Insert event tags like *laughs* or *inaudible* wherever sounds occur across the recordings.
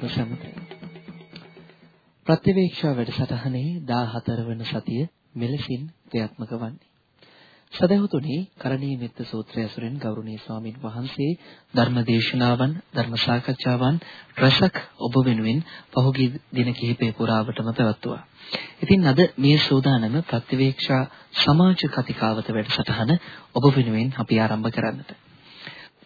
සදැහැති ඔබ සමග ප්‍රතිවේක්ෂා වැඩසටහනේ 14 වන සතිය මෙලෙසින් ක්‍රියාත්මක වන්නේ. සදහතුනි කරණීය මෙත්ත සූත්‍රය ඇසුරෙන් ගෞරවනීය ස්වාමින් වහන්සේ ධර්ම දේශනාවන් ධර්ම සාකච්ඡාවන් රසක් ඔබ වෙනුවෙන් පහුගිය දින කිහිපය පුරාවටම පැවැත්වුවා. ඉතින් අද මේ සෝදානම ප්‍රතිවේක්ෂා සමාජ කතිකාවත වැඩසටහන ඔබ වෙනුවෙන් අපි ආරම්භ කරන්නට.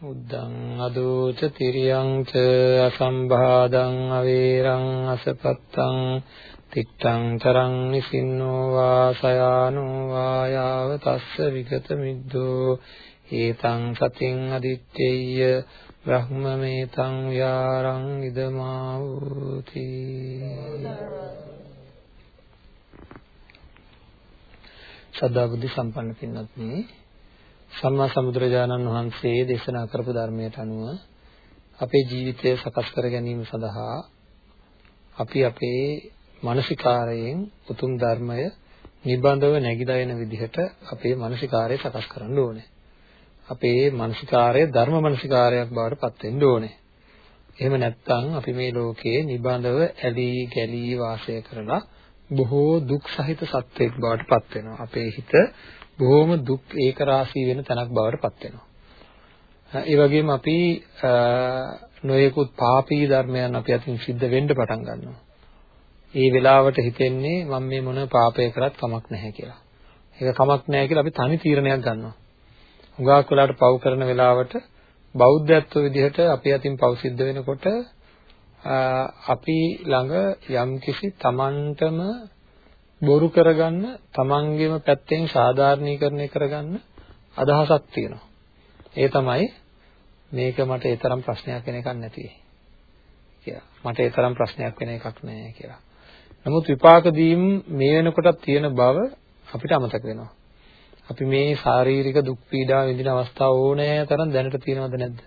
උද්දං අදෝච තිරියං ච අසම්භාදං අවේරං අසපත්තං තිත්තං තරං නිසින්නෝ වාසයානෝ වායාව තස්ස විගත මිද්දෝ ඒතං සතින් අදිත්තේය බ්‍රහ්මමේතං යාරං ඉදමාවූති සදා බුද්ධ සම්පන්න පින්වත්නි සම්මා සම්බුදුරජාණන් වහන්සේ දේශනා කරපු ධර්මයට අනුව අපේ ජීවිතය සකස් කර ගැනීම සඳහා අපි අපේ මානසිකාරයෙන් උතුම් ධර්මය නිබඳව නැగిලා එන විදිහට අපේ මානසිකාරය සකස් කරන්න ඕනේ. අපේ මානසිකාරය ධර්ම මානසිකාරයක් බවට පත් වෙන්න ඕනේ. එහෙම නැත්නම් අපි මේ ලෝකයේ නිබඳව ඇලී ගැලී වාසය කරලා බොහෝ දුක් සහිත සත්වෙක් බවට පත් වෙනවා. අපේ හිත බොහොම දුක් ඒකරාශී වෙන තැනක් බවට පත් වෙනවා. ඒ වගේම අපි නොයෙකුත් පාපී ධර්මයන් අපි අතින් සිද්ධ වෙන්න පටන් ගන්නවා. ඒ වෙලාවට හිතෙන්නේ මම මේ මොන පාපය කරත් කමක් නැහැ කියලා. ඒක කමක් නැහැ කියලා අපි තනි තීරණයක් ගන්නවා. හුඟක් වෙලාවට පව් කරන වෙලාවට බෞද්ධත්ව විදිහට අපි අතින් පව් සිද්ධ වෙනකොට අපි ළඟ යම්කිසි Tamanටම බොරු කරගන්න Tamanගේම පැත්තෙන් සාධාරණීකරණය කරගන්න අදහසක් තියෙනවා. ඒ තමයි මේක මට ඒ තරම් ප්‍රශ්නයක් වෙන එකක් නැති කියලා. මට ඒ තරම් ප්‍රශ්නයක් වෙන එකක් නෑ කියලා. නමුත් විපාක දීම් මේ වෙනකොටත් තියෙන බව අපිට අමතක වෙනවා. අපි මේ ශාරීරික දුක් පීඩා විඳින අවස්ථා ඕනෑ තරම් දැනට තියෙනවද නැද්ද?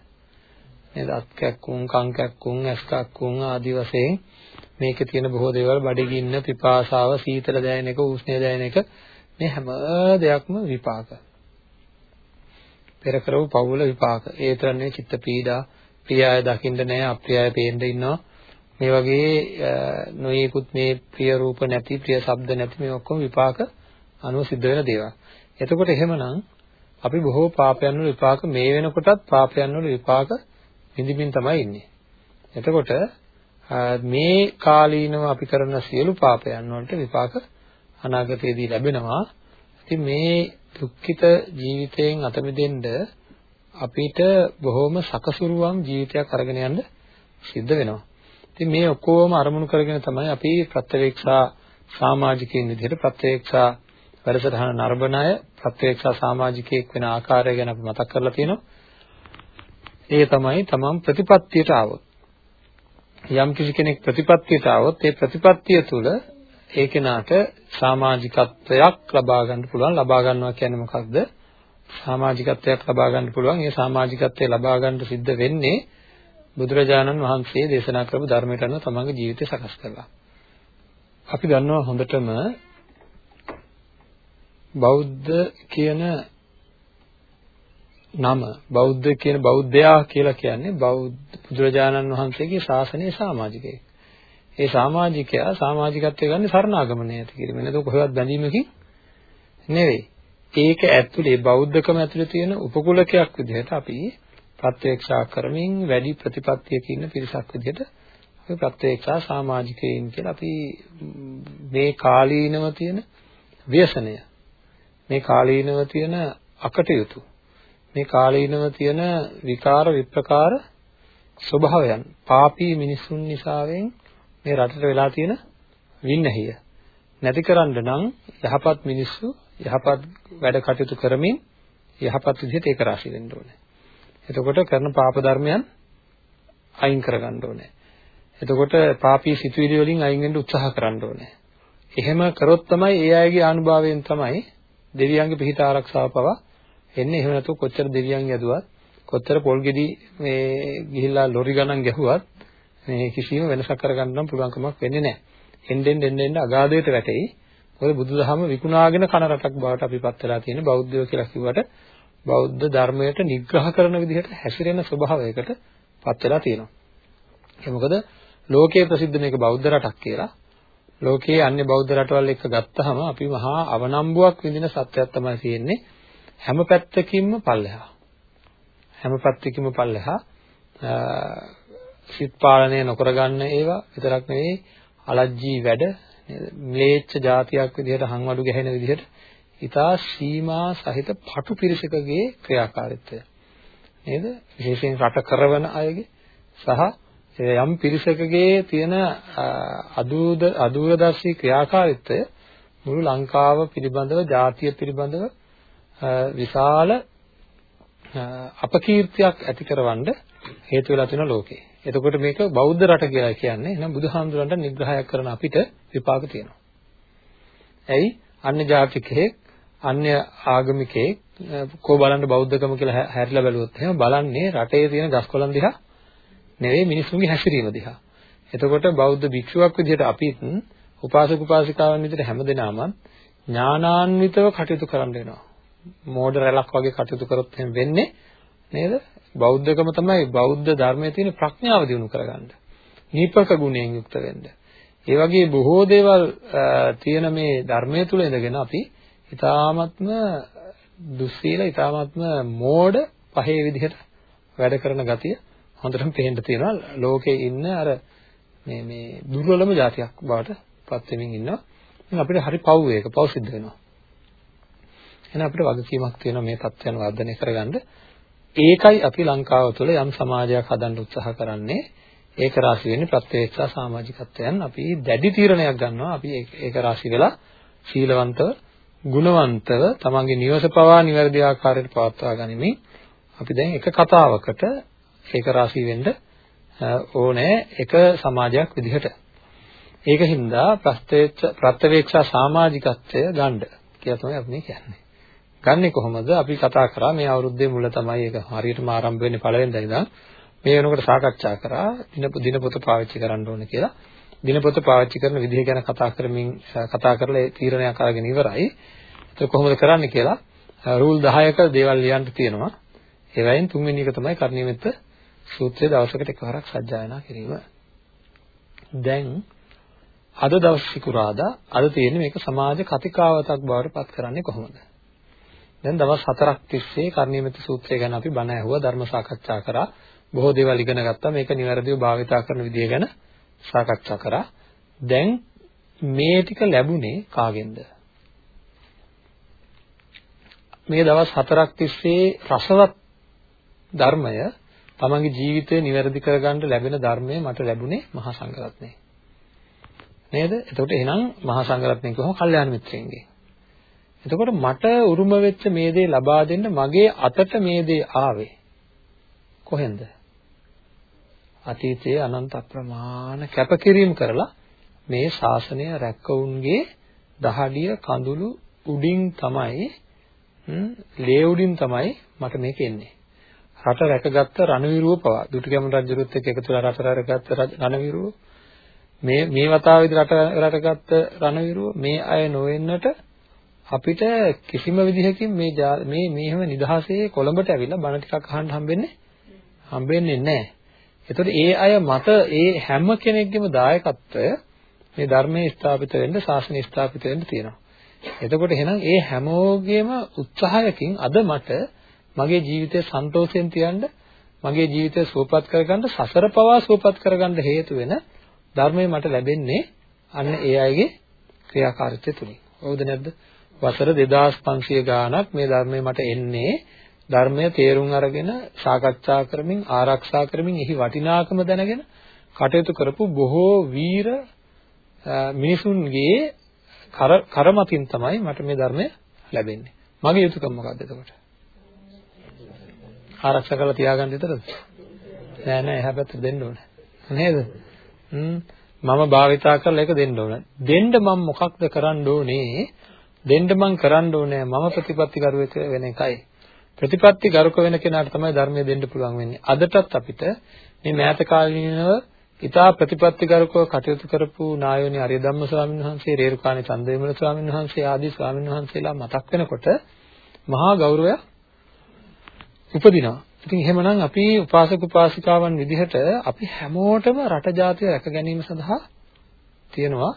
නේද? අත් කැක්කුම්, කන් කැක්කුම්, ඇස් කැක්කුම් ආදී වශයෙන් මේකේ තියෙන බොහෝ දේවල් බඩගින්න, පිපාසාව, සීතල දැනෙන එක, උෂ්ණය දැනෙන එක මේ හැම දෙයක්ම විපාක. පෙර කරව පවුල විපාක. ඒ තරන්නේ චිත්ත පීඩා, ප්‍රියය දකින්න නැහැ, අප්‍රියය පේන්න ඉන්නවා. මේ වගේ නොයෙකුත් මේ ප්‍රිය රූප නැති ප්‍රිය ශබ්ද නැති මේ ඔක්කොම විපාක අනුව සිද්ධ වෙන දේවල්. එතකොට එහෙමනම් අපි බොහෝ පාපයන් වල විපාක මේ වෙනකොටත් පාපයන් වල විපාක විඳින්මින් තමයි ඉන්නේ. එතකොට මේ කාලීනව අපි කරන සියලු පාපයන් වලට විපාක අනාගතයේදී ලැබෙනවා. ඉතින් මේ දුක්ඛිත ජීවිතයෙන් අත මිදෙන්න අපිට බොහොම සකසුරුවම් ජීවිතයක් අරගෙන යන්න සිද්ධ වෙනවා. ඉතින් මේ ඔක්කොම අරමුණු කරගෙන තමයි අපි ප්‍රත්‍යවේක්ෂා සමාජිකයින් විදිහට ප්‍රත්‍යවේක්ෂා වැඩසටහන නරඹන අය ප්‍රත්‍යවේක්ෂා සමාජිකයෙක් වෙන ආකාරය ගැන අපි මතක් කරලා තියෙනවා. ඒ තමයි තමන් ප්‍රතිපත්තියට ආවොත්. යම් කිසි කෙනෙක් ප්‍රතිපත්තියට ආවොත් ඒ ප්‍රතිපත්තිය තුළ ඒ කෙනාට සමාජිකත්වයක් ලබා ගන්න පුළුවන්. ලබා ගන්නවා කියන්නේ මොකක්ද? සමාජිකත්වයක් ලබා ගන්න පුළුවන්. ඒ සමාජිකත්වය ලබා ගන්න සිද්ධ වෙන්නේ බුදුරජාණන් වහන්සේ දේශනා කරපු ධර්මයට අනුව තමන්ගේ ජීවිතය සකස් කරලා. අපි දන්නවා හොඳටම බෞද්ධ කියන නම බෞද්ධ කියන බෞද්ධයා කියලා කියන්නේ බෞද්ධ බුදුරජාණන් වහන්සේගේ ශාසනයේ සමාජිකයෙක්. ඒ සමාජිකයා සමාජිකත්වයේ ගන්න සරණාගමනය ඇති කිරීම. නේද? කොහෙවත් බැඳීමකින් නෙවෙයි. ඒක ඇතුලේ බෞද්ධකම ඇතුලේ තියෙන උපකුලකයක් විදිහට අපි ප්‍රත්‍යක්ෂා කරමින් වැඩි ප්‍රතිපත්තියක ඉන්න පිරිසක් විදිහට අපි ප්‍රත්‍යක්ෂා සමාජිකයින් කියලා අපි මේ කාලීනව තියෙන ව්‍යසනය මේ කාලීනව තියෙන අකටයුතු මේ කාලීනව තියෙන විකාර විප්‍රකාර ස්වභාවයන් පාපී මිනිසුන් නිසාවෙන් මේ රටට වෙලා තියෙන වින්නහිය නැතිකරන්න නම් යහපත් මිනිස්සු යහපත් වැඩ කටයුතු කරමින් යහපත් විදිහට ඒක රාශී වෙන්න ඕනේ. එතකොට කරන පාප ධර්මයන් අයින් කරගන්න ඕනේ. එතකොට පාපී සිතුවිලි වලින් අයින් වෙන්න උත්සාහ කරන්න ඕනේ. එහෙම කරොත් තමයි ඒ අයගේ ආනුභාවයෙන් තමයි දෙවියන්ගේ පිහිට ආරක්ෂාව පවා එන්නේ. එහෙම නැතු කොච්චර දෙවියන් යදුවත් කොච්චර පොල් ගෙඩි මේ ගිහිල්ලා ලොරි ගණන් ගැහුවත් මේ කිසිම වෙනසක් කරගන්න නම් පුළුවන් කමක් වෙන්නේ නැහැ. එන්නෙන් එන්නෙන් අගාධයට වැටෙයි. මොකද බුදුදහම විකුණාගෙන කන රටක් බවට අපිපත් වෙලා තියෙන බෞද්ධයෝ කියලා කිව්වට බෞද්ධ ධර්මයට නිග්‍රහ කරන විදිහට හැසිරෙන ස්වභාවයකට පත් වෙලා තියෙනවා. ඒ මොකද ලෝකයේ ප්‍රසිද්ධ මේක බෞද්ධ රටක් කියලා. ලෝකයේ අන්‍ය බෞද්ධ රටවල් එක්ක ගත්තාම අපි මහා අවනම්බුවක් විඳින සත්‍යයක් තමයි තියෙන්නේ. හැම පැත්තකින්ම පල්ලෙහා. හැම පැත්තකින්ම පල්ලෙහා සිත් පාලනය නොකර ගන්න ඒවා විතරක් නෙවෙයි අලජ්ජී වැඩ ම්ලේච්ඡ જાතියක් විදිහට හංවඩු ගැහෙන විදිහට ඊටා සීමා සහිත පටු පිරිසකගේ ක්‍රියාකාරීත්වය නේද විශේෂයෙන් රට කරවන අයගේ සහ යම් පිරිසකගේ තියෙන අදූද අදූරදර්ශී ක්‍රියාකාරීත්වය මුළු ලංකාව පිළිබඳව ජාතිය පිළිබඳව විශාල අපකීර්තියක් ඇති කරවන්න හේතු වෙලා තියෙන ලෝකේ. එතකොට මේක බෞද්ධ රට කියලා කියන්නේ එහෙනම් බුදුහාමුදුරන්ට නිග්‍රහයක් කරන අපිට විපාක තියෙනවා. ඇයි? අන්‍ය ජාතිකයෙක්, අන්‍ය ආගමිකයෙක් කෝ බලන්න බෞද්ධකම කියලා හැරිලා බැලුවොත් එහෙනම් බලන්නේ රටේ තියෙන ගස්කොළන් දිහා නෙවෙයි මිනිස්සුන්ගේ හැසිරීම දිහා. එතකොට බෞද්ධ භික්ෂුවක් විදිහට අපිත් උපාසක උපාසිකාවන් විදිහට හැමදෙනාම ඥානාන්විතව කටයුතු කරන්න වෙනවා. මෝඩ රැලක් වගේ කටයුතු කරොත් එහෙම වෙන්නේ නේද? බෞද්ධකම තමයි බෞද්ධ ධර්මයේ තියෙන ප්‍රඥාව දිනු කරගන්න. නීපක ගුණයෙන් යුක්ත වෙන්න. ඒ වගේ බොහෝ දේවල් තියෙන මේ ධර්මයේ තුල ඉඳගෙන අපි ඊ타ත්ම දුස්සීල ඊ타ත්ම මෝඩ පහේ විදිහට වැඩ කරන ගතිය හොඳටම පේන්න තියෙනවා ලෝකේ ඉන්න අර මේ මේ දුර්වලම જાතියක් බවට පත් වෙමින් ඉන්නවා. ඉතින් අපිට හරි පව් වේක පව් සිද්ධ වෙනවා. එහෙනම් අපිට වගකීමක් තියෙනවා මේ தත්ත්වයන් වර්ධනය කරගන්න. ඒකයි අපි ලංකාව තුළ යම් සමාජයක් හදන්න උත්සාහ කරන්නේ. ඒක රාශි වෙන්නේ ප්‍රත්‍යක්ෂ සමාජිකත්වයන්. අපි දැඩි තීරණයක් ගන්නවා. අපි ඒක රාශි වෙලා සීලවන්තව, ගුණවන්තව තමන්ගේ නිවස පවා නිවැරදි ආකාරයට පවත්වා ගනිමින් අපි දැන් එක කතාවකට ඒක රාශි වෙන්න ඕනේ එක සමාජයක් විදිහට. ඒක හින්දා ප්‍රත්‍යක්ෂ ප්‍රත්‍යවේක්ෂා සමාජිකත්වය ගන්න කියලා තමයි අපි කියන්නේ. ගන්නෙ කොහොමද? අපි කතා කරා මේ අවුරුද්දේ මුල තමයි ඒක හරියටම ආරම්භ වෙන්නේ පළවෙනිදා ඉඳන්. මේ වෙනකොට සාකච්ඡා කරා දින දිනපොත පාවිච්චි කරන්න ඕනේ කියලා. දිනපොත පාවිච්චි කරන විදිහ ගැන කතා කරමින් කතා කරලා ඒ තීරණයක් අරගෙන ඉවරයි. ඒක කොහොමද කරන්න කියලා රූල් 10ක දේවල් ලියන්න තියෙනවා. ඒවයින් තුන්වෙනි එක තමයි කර්ණීයමෙත්ත සූත්‍රය දවසකට එකවරක් සජ්ජායනා කිරීම. දැන් අද දවස් සිකුරාදා අද තියෙන්නේ මේක සමාජ කතිකාවතක් බවට පත් කරන්නේ කොහොමද? දැන් දවස් 4ක් තිස්සේ කර්ණීයමෙත සූත්‍රය ගැන අපි බණ ඇහුවා ධර්ම සාකච්ඡා කරා. බොහෝ දේවල් ඉගෙන ගත්තා. මේක નિවැරදිව භාවිතා කරන විදිය ගැන සාකච්ඡා කරා. දැන් මේ ටික ලැබුණේ කාගෙන්ද? මේ දවස් 4ක් තිස්සේ රසවත් ධර්මය තමන්ගේ ජීවිතේ નિවැරදි කරගන්න ලැබෙන ධර්මය මට ලැබුණේ මහා සංඝරත්නයේ. නේද? එතකොට එහෙනම් මහා සංඝරත්නය කොහොම කල්යාණ මිත්‍රයන්ගේ. එතකොට මට උරුම වෙච්ච මේ දේ ලබා දෙන්න මගේ අතට මේ දේ ආවේ කොහෙන්ද? අතීතයේ අනන්ත අප්‍රමාණ කැපකිරීම කරලා මේ ශාසනය රැක්කවුන්ගේ දහඩිය කඳුළු උඩින් තමයි ලේ උඩින් තමයි මට මේක එන්නේ. රට රැකගත්ත රණවිරුව පවා දුටුගැමුණු රජුරුත් එක්ක එකතු වෙලා රට රැකගත්ත රණවිරුව මේ මේ වතාවේදී රට රැකගත්ත රණවිරුව මේ අය නොවෙන්නට අපිට කිසිම විදිහකින් මේ මේ මේව නිදහසේ කොළඹට ඇවිල්ලා බණ ටිකක් අහන්න හම්බෙන්නේ හම්බෙන්නේ නැහැ. ඒතකොට ඒ අය මත ඒ හැම කෙනෙක්ගේම දායකත්වය මේ ධර්මයේ ස්ථාපිත වෙන්න, ශාසනය ස්ථාපිත වෙන්න තියෙනවා. එතකොට එහෙනම් ඒ හැමෝගෙම උත්සාහයකින් අද මට මගේ ජීවිතය සන්තෝෂයෙන් තියන්න, මගේ ජීවිතය සුවපත් කරගන්න, සසර පවා සුවපත් කරගන්න හේතු වෙන ධර්මය මට ලැබෙන්නේ අන්න ඒ අයගේ ක්‍රියාකාරීත්වය තුලින්. හවුද නැද්ද? වසර 2500 ගාණක් මේ ධර්මයේ මට එන්නේ ධර්මය තේරුම් අරගෙන සාකච්ඡා කරමින් ආරක්ෂා කරමින් එහි වටිනාකම දැනගෙන කටයුතු කරපු බොහෝ වීර මිනිසුන්ගේ කර කරමතින් තමයි මට මේ ධර්මය ලැබෙන්නේ. මගේ යුතුයකම මොකක්ද එතකොට? ආරක්ෂා කරලා තියාගන්න විතරද? නෑ නෑ එහා පැත්තට දෙන්න ඕනේ. නේද? හ්ම් මම භාවිතා කරලා ඒක දෙන්න ඕනේ. දෙන්න මම මොකක්ද කරන්න ඕනේ? දෙන්න මම කරන්න ඕනේ මම ප්‍රතිපත්ති කරුවෙක් වෙන එකයි. ප්‍රතිපත්ති ගරුක වෙන කෙනාට තමයි ධර්මය දෙන්න පුළුවන් වෙන්නේ. අදටත් අපිට මේ මෑත කාලීනව ඉතා ප්‍රතිපත්තිගරුකව කටයුතු කරපු නායෝනි අරිය ධම්ම ස්වාමීන් වහන්සේ, රේරුකාණේ චන්දවිමල ස්වාමීන් වහන්සේ ආදී ස්වාමීන් වහන්සේලා මතක් වෙනකොට මහා ගෞරවයක් උපදිනවා. ඉතින් එහෙමනම් අපි උපාසක උපාසිකාවන් විදිහට අපි හැමෝටම රට ජාතිය රැක ගැනීම සඳහා තියෙනවා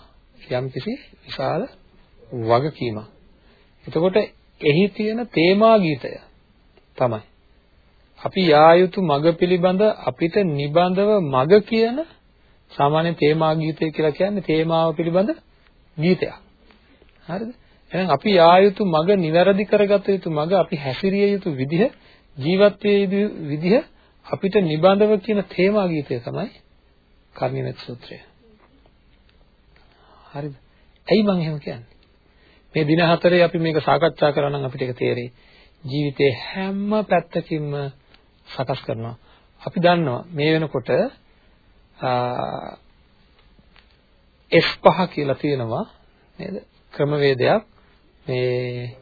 යම්කිසි විශාල වගකීමක්. එතකොට එහි තියෙන තේමා ගීතය තමයි අපි යා යුතු මඟ පිළිබඳ අපිට නිබඳව මඟ කියන සාමාන්‍ය තේමා ගීතය කියලා කියන්නේ තේමාව පිළිබඳ ගීතයක්. හරිද? එහෙනම් අපි යා යුතු මඟ නිවැරදි කරගත යුතු මඟ අපි හැසිරිය යුතු විදිහ ජීවත් යුතු විදිහ අපිට නිබඳව කියන තේමා ගීතය තමයි කර්ණිමෙත් සූත්‍රය. හරිද? ඇයි මම එහෙම කියන්නේ? මේ දින හතරේ අපි මේක සාකච්ඡා කරා නම් අපිට ඒක තේරෙයි. ජීවිතේ හැම පැත්තකින්ම සකස් කරනවා. අපි දන්නවා මේ වෙනකොට S5 කියලා තියෙනවා නේද? ක්‍රමවේදයක් මේ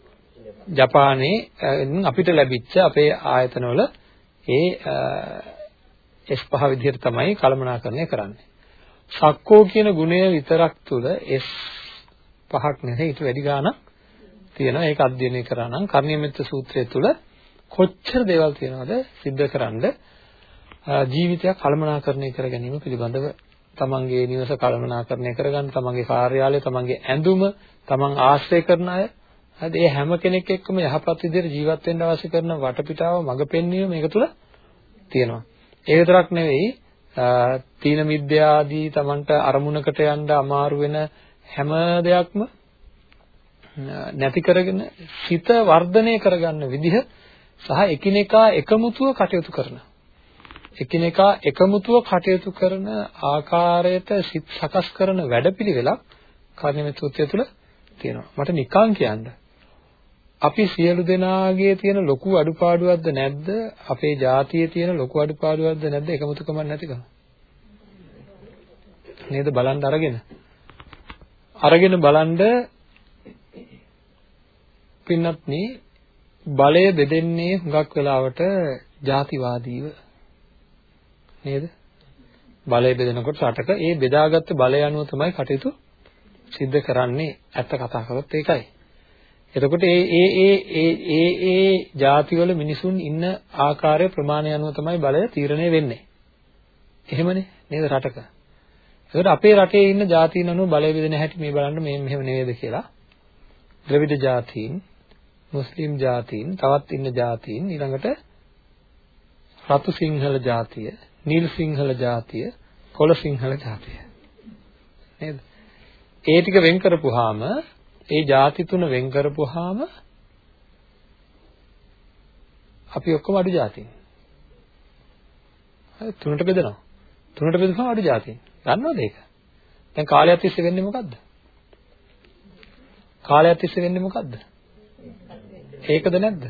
ජපානයේ අපිට ලැබිච්ච අපේ ආයතනවල ඒ S5 විදිහට තමයි කළමනාකරණය කරන්නේ. සක්කෝ කියන ගුණය විතරක් තුල S පහක් නෙවෙයි ඊට වැඩි ගාණක් තියෙනවා. ඒක අධ්‍යයනය කරා නම් කර්ණීයමෙත්ත සූත්‍රය තුල කොච්චර දේවල් තියෙනවද සිද්ධ කරන්න ජීවිතයක් කළමනාකරණය කර ගැනීම පිළිබඳව තමන්ගේ නිවස කළමනාකරණය කරගන්න තමන්ගේ කාර්යාලය තමන්ගේ ඇඳුම තමන් ආශ්‍රය කරන අය. හරිද? ඒ හැම කෙනෙක් එක්කම යහපත් විදිහට ජීවත් වෙන්න අවශ්‍ය කරන වටපිටාව මඟ පෙන්වීම මේක තුල තියෙනවා. ඒ විතරක් නෙවෙයි තීන මිද්‍යාදී තමන්ට අරමුණකට යන්න අමාරු වෙන හැම දෙයක්ම නැති කරගෙන සිත වර්ධනය කරගන්න විදිහ සහ එකිනෙකා එකමුතුව කටයුතු කරන එකිනෙකා එකමුතුව කටයුතු කරන ආකාරයට සිත් සකස් කරන වැඩපිළිවෙලක් කර්ණිමෙත් සූත්‍රය තුළ තියෙනවා. මට නිකන් කියන්න. අපි සියලු දෙනාගේ තියෙන ලොකු අඩුපාඩුවක්ද නැද්ද? අපේ ජාතියේ තියෙන ලොකු අඩුපාඩුවක්ද නැද්ද? එකමුතුකමක් නැතිකම. නේද බලන්න අරගෙන. අරගෙන බලන්න පින්නත්නි බලය බෙදෙන්නේ හුඟක් වෙලාවට ಜಾතිවාදීව නේද? බලය බෙදෙනකොට රටක ඒ බෙදාගත්ත බලය අනුව තමයි කටයුතු සිද්ධ කරන්නේ ඇත්ත කතා කරොත් ඒකයි. එතකොට ඒ ඒ ඒ ඒ ඒ ඒ ಜಾතිවල මිනිසුන් ඉන්න ආකාරය ප්‍රමාණය අනුව තමයි බලය තීරණය වෙන්නේ. එහෙමනේ නේද රටක. ඒකට අපේ රටේ ඉන්න ජාතීන් අනුව බලය බෙදෙන හැටි මේ බලන්න මේ මෙහෙම නේද කියලා. ද්‍රවිඩ ජාතීන්, මුස්ලිම් ජාතීන්, තවත් ඉන්න ජාතීන් ඊළඟට රතු සිංහල ජාතිය, නිල් සිංහල ජාතිය, කොළ සිංහල ජාතිය. නේද? ඒ ටික වෙන් කරපුවාම ඒ ಜಾති තුන වෙන් කරපුවාම අපි ඔක්කොම අඩු ಜಾතින්. හරි තුනට බෙදෙනවා. තුනට බෙදුවම අඩු ಜಾතීන්. දන්නවද ඒක? දැන් කාලයක් තිස්සේ වෙන්නේ මොකද්ද? කාලයක් තිස්සේ වෙන්නේ මොකද්ද? ඒකද නැද්ද?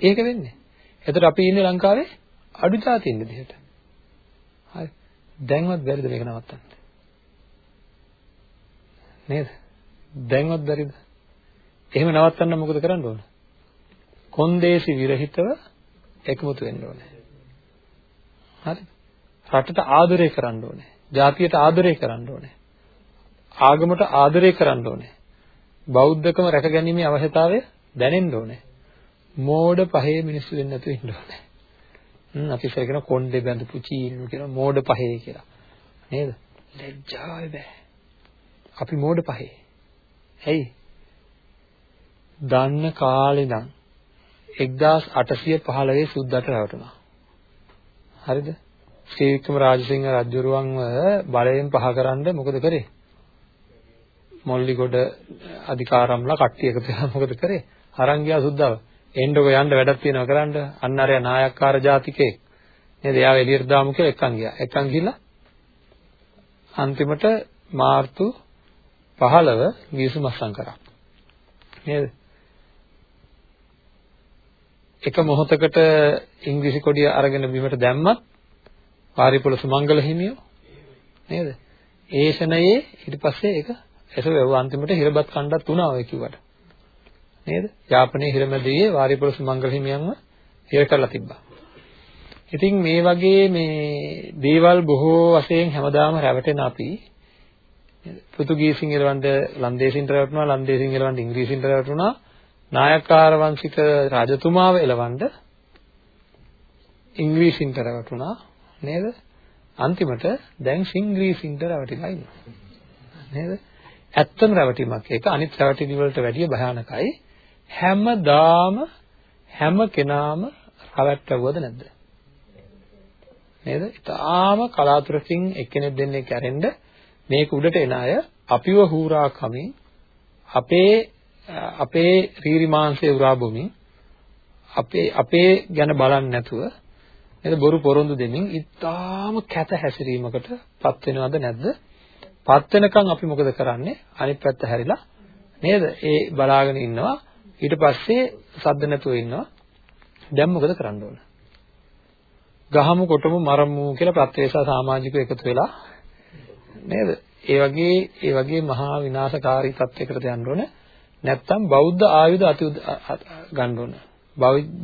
ඒක වෙන්නේ. එතකොට අපි ඉන්නේ ලංකාවේ අඩු જાතියින් විදිහට. හරි. දැන්වත් බැරිද මේක නවත්තන්න? නේද? දැන්වත් බැරිද? එහෙම නවත්තන්න මොකද කරන්න ඕන? කොන්දේසි විරහිතව එකමුතු වෙන්න ඕනේ. හරි. රටට ආදරය කරන්න ඕනේ. ජාතියට ආදරය කරන්න ඕනේ. ආගමට ආදරය කරන්න ඕනේ. බෞද්ධකම රැකගැනීමේ අවශ්‍යතාවය දැනෙන්න ඕනේ. මෝඩ පහේ මිනිස්සු වෙන්න නැතුව ඉන්න ඕනේ. හ්ම් අපි ඉස්සර කියන කොණ්ඩේ බැඳපු චීනු කියන මෝඩ පහේ කියලා. නේද? ලැජ්ජාව බෑ. අපි මෝඩ පහේ. ඇයි? දන්න කාලේ නම් 1815 සුද්දට රැවටුණා. හරිද? ශ්‍රී වික්‍රම රාජසිංහ රජුරුවන්ව බලයෙන් පහ කරන්න මොකද කරේ? මොල්ලිගොඩ අධිකාරම්ලා කට්ටිය එකතු වෙලා මොකද කරේ? අරන් ගියා සුද්දාව. එන්නකො යන්න වැඩක් තියෙනවා කරන්න. අන්න අරයා නායක්කාර ජාතිකයෙක්. නේද? එයාව එළියට දාමු කියලා එක්කන් ගියා. එක්කන් ගිහිල්ලා අන්තිමට මාර්තු 15 ගිවිසුම අස්සම් කරා. නේද? එක මොහොතකට ඉංග්‍රීසි කොඩිය අරගෙන බිමට දැම්මත් පාරිපුල සුමංගල හිමියෝ නේද? ඒ ශනයේ ඊට පස්සේ ඒක එසවෙව අන්තිමට හිරබත් කණ්ඩත් වුණා ඔය කිව්වට. නේද? යාපනයේ හිරමැදියේ වාරිපුල සුමංගල හිමියන්ව හිර කරලා තිබ්බා. ඉතින් මේ වගේ මේ දේවල් බොහෝ වශයෙන් හැමදාම රැවටෙන අපි පෘතුගීසින් එලවන්න ලන්දේසින් රැවටුණා ලන්දේසින් එලවන්න ඉංග්‍රීසින් රැවටුණා නායකාර වංශික රජතුමාව එලවන්න ඉංග්‍රීසින් රැවටුණා නේද? අන්තිමට දැන් සිංග්‍රීසින්ට රැවටිලා ඉන්නවා. නේද? ඇත්තම රැවටීමක් ඒක. අනිත් රැවටිලි වලට වැඩිය භයානකයි. හැමදාම හැම කෙනාම රැවට්ටුවද නැද්ද? නේද? ඊටාම කලාතුරකින් එක්කෙනෙක් දෙන්නේ කැරෙන්න මේක උඩට එන අය අපිව හූරා කමින් අපේ අපේ රීරි මාංශය උරා බොමින් අපේ අපේ ගැන බලන්නේ නැතුව නේද බොරු පොරොන්දු දෙමින් ඊටාම කැත හැසිරීමකට පත් වෙනවද නැද්ද? පත් වෙනකන් අපි මොකද කරන්නේ? අනිත් පැත්ත හැරිලා නේද? ඒ බලාගෙන ඉන්නවා. ඊට පස්සේ සද්ද නැතුව ඉන්නවා. දැන් මොකද කරන්න ඕන? ගහමු කොටමු මරමු කියලා ප්‍රත්‍යේශා සමාජිකව එකතු වෙලා නේද? ඒ වගේ ඒ වගේ මහා විනාශකාරී තත්යකට යන්න ඕන. නැත්තම් බෞද්ධ ආයුධ අති ගන්න ඕන.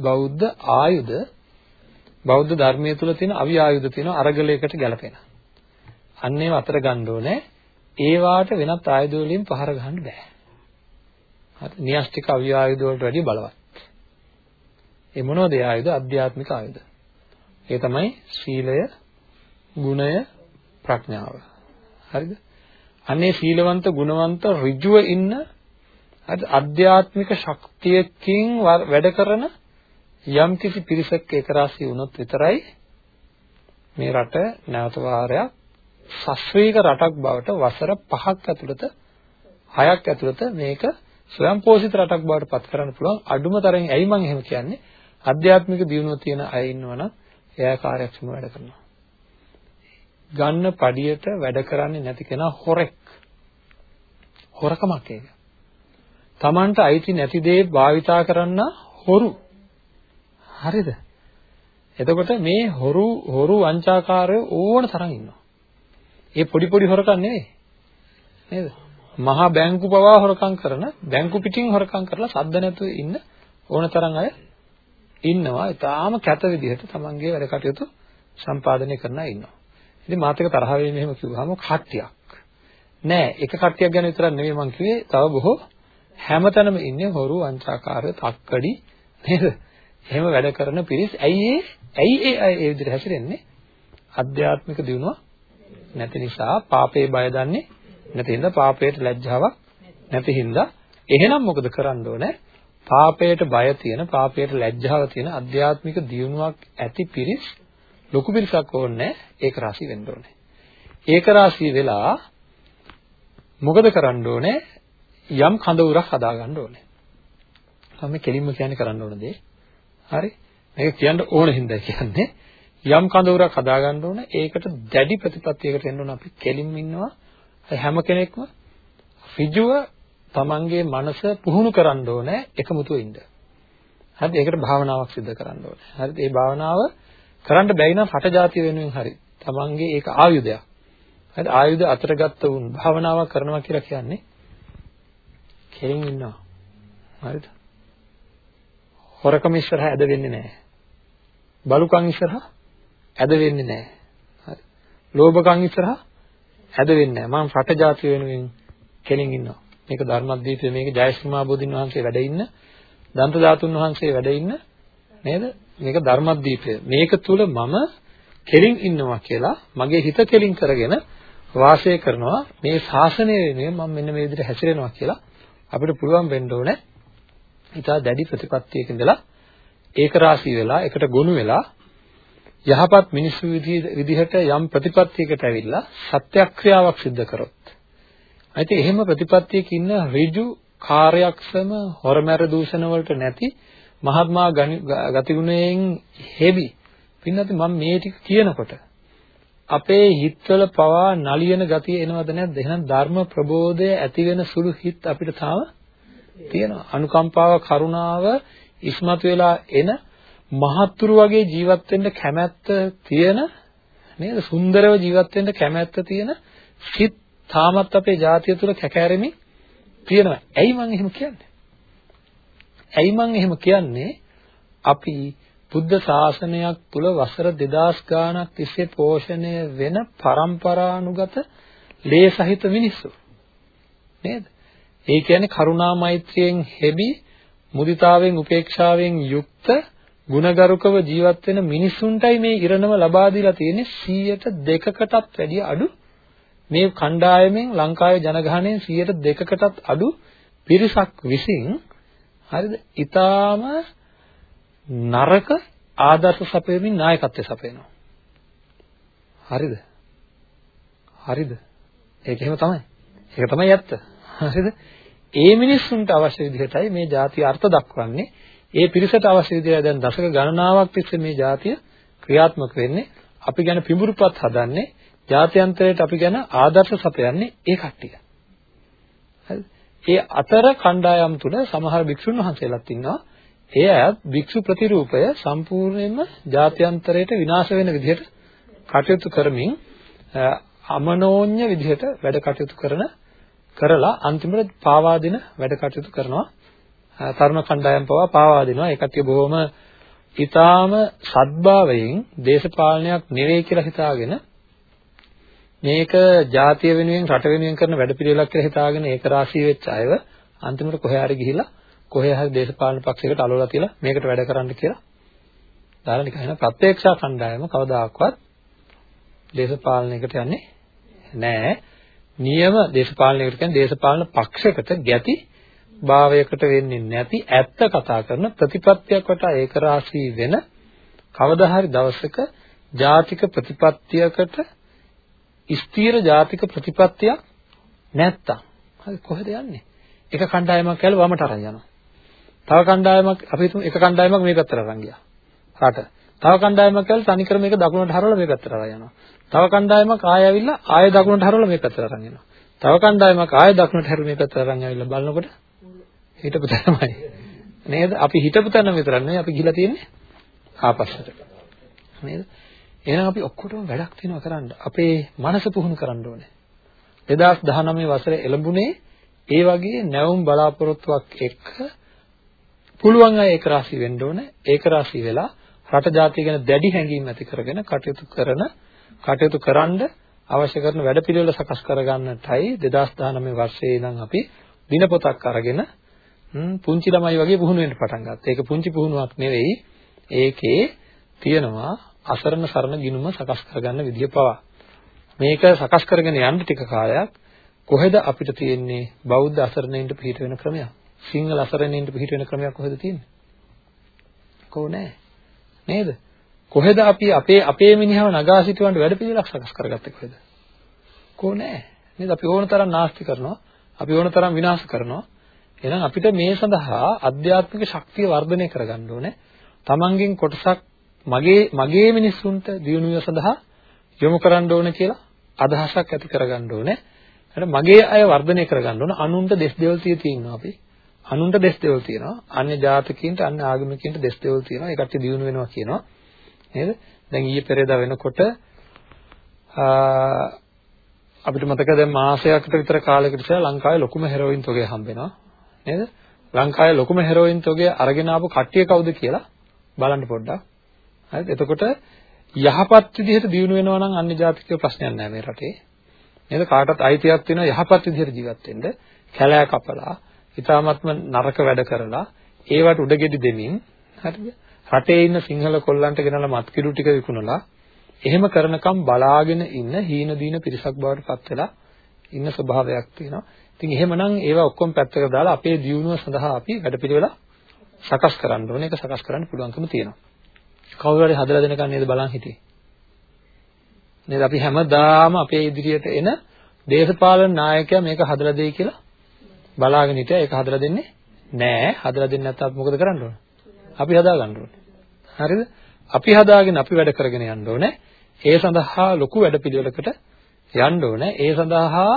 බෞද්ධ ආයුධ බෞද්ධ ධර්මයේ තුල තියෙන අවි ආයුධ තියෙන අරගලයකට ගැලපෙන. අන්න ඒව අතර ගන්න ඕනේ. ඒ වාට වෙනත් ආයුධ වලින් පහර ගන්න බෑ. හරි. න්‍යෂ්ටික අවි ආයුධ වලට වැඩිය බලවත්. ඒ මොනවද ඒ ආයුධ? අධ්‍යාත්මික ආයුධ. ඒ තමයි සීලය, ගුණය, ප්‍රඥාව. හරිද? අනේ සීලවන්ත, ගුණවන්ත, ඍජුව ඉන්න අධ්‍යාත්මික ශක්තියකින් වැඩ කරන යම්කිසි පිරිසක් එකරාශී වුණොත් විතරයි මේ රට නැවත වාරයක් ශස්ත්‍රීය රටක් බවට වසර 5ක් ඇතුළත 6ක් ඇතුළත මේක ස්වයංපෝෂිත රටක් බවට පත් කරන්න පුළුවන් අඩුම තරමින් ඇයි මම එහෙම කියන්නේ අධ්‍යාත්මික දියුණුව තියෙන අය ඉන්නවනම් එයා කාර්යක්ෂම වැඩ කරනවා. ගන්න පඩියට වැඩ කරන්නේ නැති කෙනා හොරෙක්. හොරකමක් ඒක. Tamanට අයිති නැති දේ භාවිතා කරන්න හොරු. හරිද? එතකොට මේ හොරු හොරු වංචාකාරයෝ ඕන තරම් ඉන්නවා. ඒ පොඩි පොඩි හොරකම් නෙවෙයි. නේද? මහා බැංකු පවා හොරකම් කරන බැංකු පිටින් හොරකම් කරලා සද්ද නැතුව ඉන්න ඕන තරම් අය ඉන්නවා. ඊටාම කැත විදිහට තමන්ගේ වැඩ කටයුතු සම්පාදනය කරන අය ඉන්නවා. ඉතින් මාත් එක තරහ වෙන්නේ එහෙම කිව්වහම කට්ටියක්. නෑ එක කට්ටියක් ගැන විතරක් නෙවෙයි මං කිව්වේ තව බොහෝ හැමතැනම ඉන්නේ හොරු වංචාකාරය තක්කඩි නේද? එහෙම වැඩ කරන පිරිස් ඇයි ඒ ඇයි ඒ අය ඒ විදිහට හැසිරෙන්නේ? අධ්‍යාත්මික දියුණුව නැති නිසා පාපේ බය දන්නේ නැති හින්දා පාපයට ලැජ්ජාවක් නැති හින්දා එහෙනම් මොකද කරන්න ඕනේ? පාපයට බය තියෙන, පාපයට ලැජ්ජාව තියෙන අධ්‍යාත්මික දියුණුවක් ඇති පිරිස් ලොකු පිරිසක් ඕනේ ඒක රාශී වෙන්න ඕනේ. ඒක රාශී වෙලා මොකද කරන්න ඕනේ? යම් කඳවුරක් හදා ගන්න ඕනේ. මම මේ කෙලින්ම කියන්නේ කරන්න ඕන දේ. හරි? මේක කියන්න ඕන හින්දා කියන්නේ යම් කඳවුරක් හදා ගන්න ඕන. ඒකට දැඩි ප්‍රතිපත්තියකට එන්න ඕන අපි කෙලින්ම ඉන්නවා. හැම කෙනෙක්ම ඍජුව තමන්ගේ මනස පුහුණු කරන්න ඕනේ එකමුතුව ඉන්න. හරිද? ඒකට භාවනාවක් සිදු කරන්න ඕනේ. හරිද? ඒ භාවනාව කරන්න බැරි නම් රට ජාතිය වෙනුවෙන් හරි. තමන්ගේ ඒක ආයුධයක්. හරිද? ආයුධ අතට ගත්ත උන් භාවනාවක් කරනවා කියලා කියන්නේ කෙලින් ඉන්නවා. හරිද? හොරකම ඉස්සරහා ඇද වෙන්නේ නැහැ. බලුකම් ඉස්සරහා ඇද වෙන්නේ නැහැ. හරි. ලෝභකම් ඉස්සරහා ඇද වෙන්නේ නැහැ. මම රට ජාතිය වෙනුවෙන් කෙලින් ඉන්නවා. මේක ධර්මද්වීපයේ මේක ජයශ්‍රීමා බෝධින් වහන්සේ වැඩ ඉන්න දන්ත ධාතුන් වහන්සේ වැඩ ඉන්න නේද මේක ධර්මද්වීපය මේක තුල මම කෙලින් ඉන්නවා කියලා මගේ හිත කෙලින් කරගෙන වාසය කරනවා මේ ශාසනය වෙනුවෙන් මම මෙන්න මේ විදිහට හැසිරෙනවා කියලා අපිට පුළුවන් වෙන්න ඕනේ ඊටා දැඩි ප්‍රතිපත්තියක ඉඳලා ඒක රාශී වෙලා එකට ගොනු වෙලා යහපත් මිනිස්සු විදිහට යම් ප්‍රතිපත්තියකට ඇවිල්ලා සත්‍යක්‍රියාවක් සිදු කරොත් අයිති එහෙම ප්‍රතිපත්තියක ඉන්න ඍජු කාර්යක්ෂම හොරමැර දූෂණ වලට නැති මහත්මා ගතිගුණයෙන් හෙබි. පින්නත් මම මේ ටික කියනකොට අපේ හිතවල පවා නලියන ගතිය එනවද නැද්ද? එහෙනම් ධර්ම ප්‍රබෝධය ඇති වෙන සුළු හිත් අපිට තාම තියෙනවා. අනුකම්පාව, කරුණාව ඉස්මතු වෙලා එන මහත්තුරු වගේ ජීවත් වෙන්න කැමැත්ත තියෙන නේද? සුන්දරව ජීවත් වෙන්න කැමැත්ත තියෙන සිත් තාමත් අපේ ජාතිය තුළ කැකෑරෙමින් තියෙනවා. ඇයි මම එහෙම කියන්නේ? ඇයි මම එහෙම කියන්නේ? අපි බුද්ධ ශාසනයක් තුල වසර 2000 ගාණක් තිස්සේ පෝෂණය වෙන પરම්පරානුගත ලේ සහිත මිනිස්සු නේද? ඒ කියන්නේ කරුණා මෛත්‍රියෙන් හෙබි මුදිතාවෙන් උපේක්ෂාවෙන් යුක්ත ගුණගරුකව ජීවත් වෙන මිනිසුන්ටයි මේ ඉරණම ලබා දීලා තියෙන්නේ 100%කටත් වැඩිය අඩු මේ කණ්ඩායමෙන් ලංකාවේ ජනගහනයෙන් 102කටත් අඩු පිරිසක් විසින් හරිද? ඊටාම නරක ආදර්ශ සපයමින් නායකත්වය සපයනවා. හරිද? හරිද? ඒක එහෙම තමයි. ඒක තමයි ඇත්ත. හරිද? ඒ මිනිස්සුන්ට අවශ්‍ය විදිහටයි මේ ಜಾතිය අර්ථ දක්වන්නේ. ඒ පිරිසට අවශ්‍ය විදිහට දැන් දශක ගණනාවක් තිස්සේ මේ ಜಾතිය ක්‍රියාත්මක වෙන්නේ. අපි ගැන පිඹුරුපත් හදන්නේ ජාත්‍යන්තරයට අපි ගැන ආදර්ශ සපයන්නේ ඒ කට්ටිය. හරිද? ඒ අතර කණ්ඩායම් තුල සමහර භික්ෂුන් වහන්සේලාත් ඉන්නවා. ඒ අයත් භික්ෂු ප්‍රතිරූපය සම්පූර්ණයෙන්ම ජාත්‍යන්තරයට විනාශ වෙන විදිහට කටයුතු කරමින් අමනෝඤ්‍ය විදිහට වැඩ කටයුතු කරන කරලා අන්තිමට පාවා දෙන වැඩ කටයුතු කරනවා. තරුණ කණ්ඩායම් පවා පාවා දෙනවා. ඒ කට්ටිය බොහොම ඊටාම සද්භාවයෙන් දේශපාලනයක් නෙවෙයි කියලා හිතාගෙන මේක ජාතිය වෙනුවෙන් රට වෙනුවෙන් කරන වැඩපිළිවෙලක් කියලා හිතාගෙන ඒක රාශී වෙච්ච අයව අන්තිමට කොහේ හරි ගිහිලා කොහේ හරි දේශපාලන පක්ෂයකට අලවලා තියලා මේකට වැඩ කරන්න කියලා දාලා නිකන් එන ප්‍රත්‍යක්ෂ කණ්ඩායම කවදාකවත් දේශපාලනයකට යන්නේ නැහැ. නියම දේශපාලනයකට කියන්නේ දේශපාලන පක්ෂයකට ගැති භාවයකට වෙන්නේ නැති ඇත්ත කතා කරන ප්‍රතිපත්තියක් වටා ඒක රාශී වෙන කවදා හරි දවසක ජාතික ප්‍රතිපත්තියකට ස්ථීර ජාතික ප්‍රතිපත්තියක් නැත්තම් හරි කොහෙද යන්නේ? එක කණ්ඩායමක් කියලා වමට අරන් යනවා. තව කණ්ඩායමක් අපි හිතමු එක කණ්ඩායමක් මේ පැත්තට අරන් ගියා. රට. තව කණ්ඩායමක් කියලා තනිකර මේක දකුණට හරවලා මේ පැත්තට අරන් යනවා. තව කණ්ඩායමක් ආය ඇවිල්ලා ආය දකුණට හරවලා මේ පැත්තට අරන් යනවා. තව කණ්ඩායමක් ආය දකුණට හරවලා මේ පැත්තට අරන් ඇවිල්ලා බලනකොට හිටපු තැනමයි. නේද? අපි හිටපු තැන විතරක් නෙවෙයි අපි ගිහිලා තියෙන්නේ ආපස්සට. නේද? එහෙනම් අපි ඔක්කොටම වැඩක් තියෙනවා කරන්න. අපේ මනස පුහුණු කරන්න ඕනේ. 2019 වසරේ එළඹුණේ ඒ වගේ නැවුම් බලාපොරොත්තුවක් එක්ක පුළුවන් අය ඒක රාශී වෙන්න ඕනේ. ඒක රාශී වෙලා රට ජාතිය ගැන දැඩි හැඟීම් ඇති කරගෙන කටයුතු කරන කටයුතු කරන්න අවශ්‍ය කරන වැඩපිළිවෙල සකස් කරගන්නටයි 2019 වර්ෂයේ ඉඳන් අපි දිනපොතක් අරගෙන පුංචි ළමයි වගේ පුහුණු වෙන්න පටන් ගත්තා. ඒක පුංචි පුහුණුවක් නෙවෙයි. ඒකේ තියෙනවා අසරණ සරණ ගිනුම සකස් කරගන්න විදිය පවා. මේක සකස් කරගෙන යන්න ටික කාලයක් කොහෙද අපිට තියෙන්නේ බෞද්ධ අසරණයින්ට පිට වෙන ක්‍රමයක්? සිංහල අසරණයින්ට පිට වෙන ක්‍රමයක් කොහෙද තියෙන්නේ? කොහො නැහැ. නේද? කොහෙද අපි අපේ අපේ මිනිහව නගා සිටවන්න වැඩ පිළිවෙලක් සකස් කරගත්තේ කොහෙද? කොහො නැහැ. නේද? අපි ඕන තරම් නාස්ති කරනවා. අපි ඕන තරම් විනාශ කරනවා. එහෙනම් අපිට මේ සඳහා අධ්‍යාත්මික ශක්තිය වර්ධනය කරගන්න ඕනේ. තමන්ගෙන් කොටසක් මගේ මගේ මිනිස්සුන්ට දියුණුව සඳහා යොමු කරන්න ඕන කියලා අදහසක් ඇති කරගන්න ඕනේ. හරි මගේ අය වර්ධනය කරගන්න ඕන අනුන්ට දෙස් දෙවල් තිය තියෙනවා අපි. අනුන්ට දෙස් දෙවල් තියෙනවා. අන්‍ය ජාතකීන්ට අන්‍ය ආගමිකයින්ට දෙස් දෙවල් තියෙනවා. ඒකට දියුණු වෙනවා කියනවා. නේද? දැන් ඊයේ පෙරේදා වෙනකොට අපිට මතක දැන් මාසයකට විතර කාලයකට ඉස්සෙල්ලා ලංකාවේ ලොකුම හෙරෝයින් තොගය හම්බෙනවා. නේද? ලංකාවේ ලොකුම හෙරෝයින් තොගය අරගෙන ආපු කට්ටිය කවුද කියලා බලන්න පොඩ්ඩක්. හරිද? එතකොට යහපත් විදිහට දියුණු වෙනවා නම් අන්‍ය ජාතික ප්‍රශ්නයක් නැහැ මේ රටේ. නේද? කාටවත් අයිතියක් තියෙනවා යහපත් විදිහට ජීවත් වෙන්න. කැලෑ කපලා, ඊ타මත්ම නරක වැඩ කරලා, ඒවට උඩගෙඩි දෙමින්, හරිද? රටේ ඉන්න සිංහල කොල්ලන්ට ගෙනලා මත් කිඩු ටික විකුණලා, එහෙම කරනකම් බලාගෙන ඉන්න හීන දීන පිරිසක් බවට පත් වෙලා ඉන්න ස්වභාවයක් තියෙනවා. ඉතින් එහෙමනම් ඒවා ඔක්කොම පැත්තකට දාලා අපේ දියුණුව සඳහා අපි වැඩපිළිවෙල සකස් කරන්න ඕනේ. ඒක සකස් කරන්න පුළුවන්කම තියෙනවා. කවුරු හරි හදලා දෙනකන් නේද බලන් හිටියේ. නේද අපි හැමදාම අපේ ඉදිරියට එන දේශපාලන නායකයා මේක හදලා දෙයි කියලා බලාගෙන හිටියා. ඒක හදලා දෙන්නේ නෑ. හදලා දෙන්නේ නැත්නම් අපි මොකද කරන්න ඕන? අපි හදා ගන්න ඕනේ. හරිද? අපි හදාගෙන අපි වැඩ කරගෙන යන්න ඕනේ. ඒ සඳහා ලොකු වැඩපිළිවෙලකට යන්න ඕනේ. ඒ සඳහා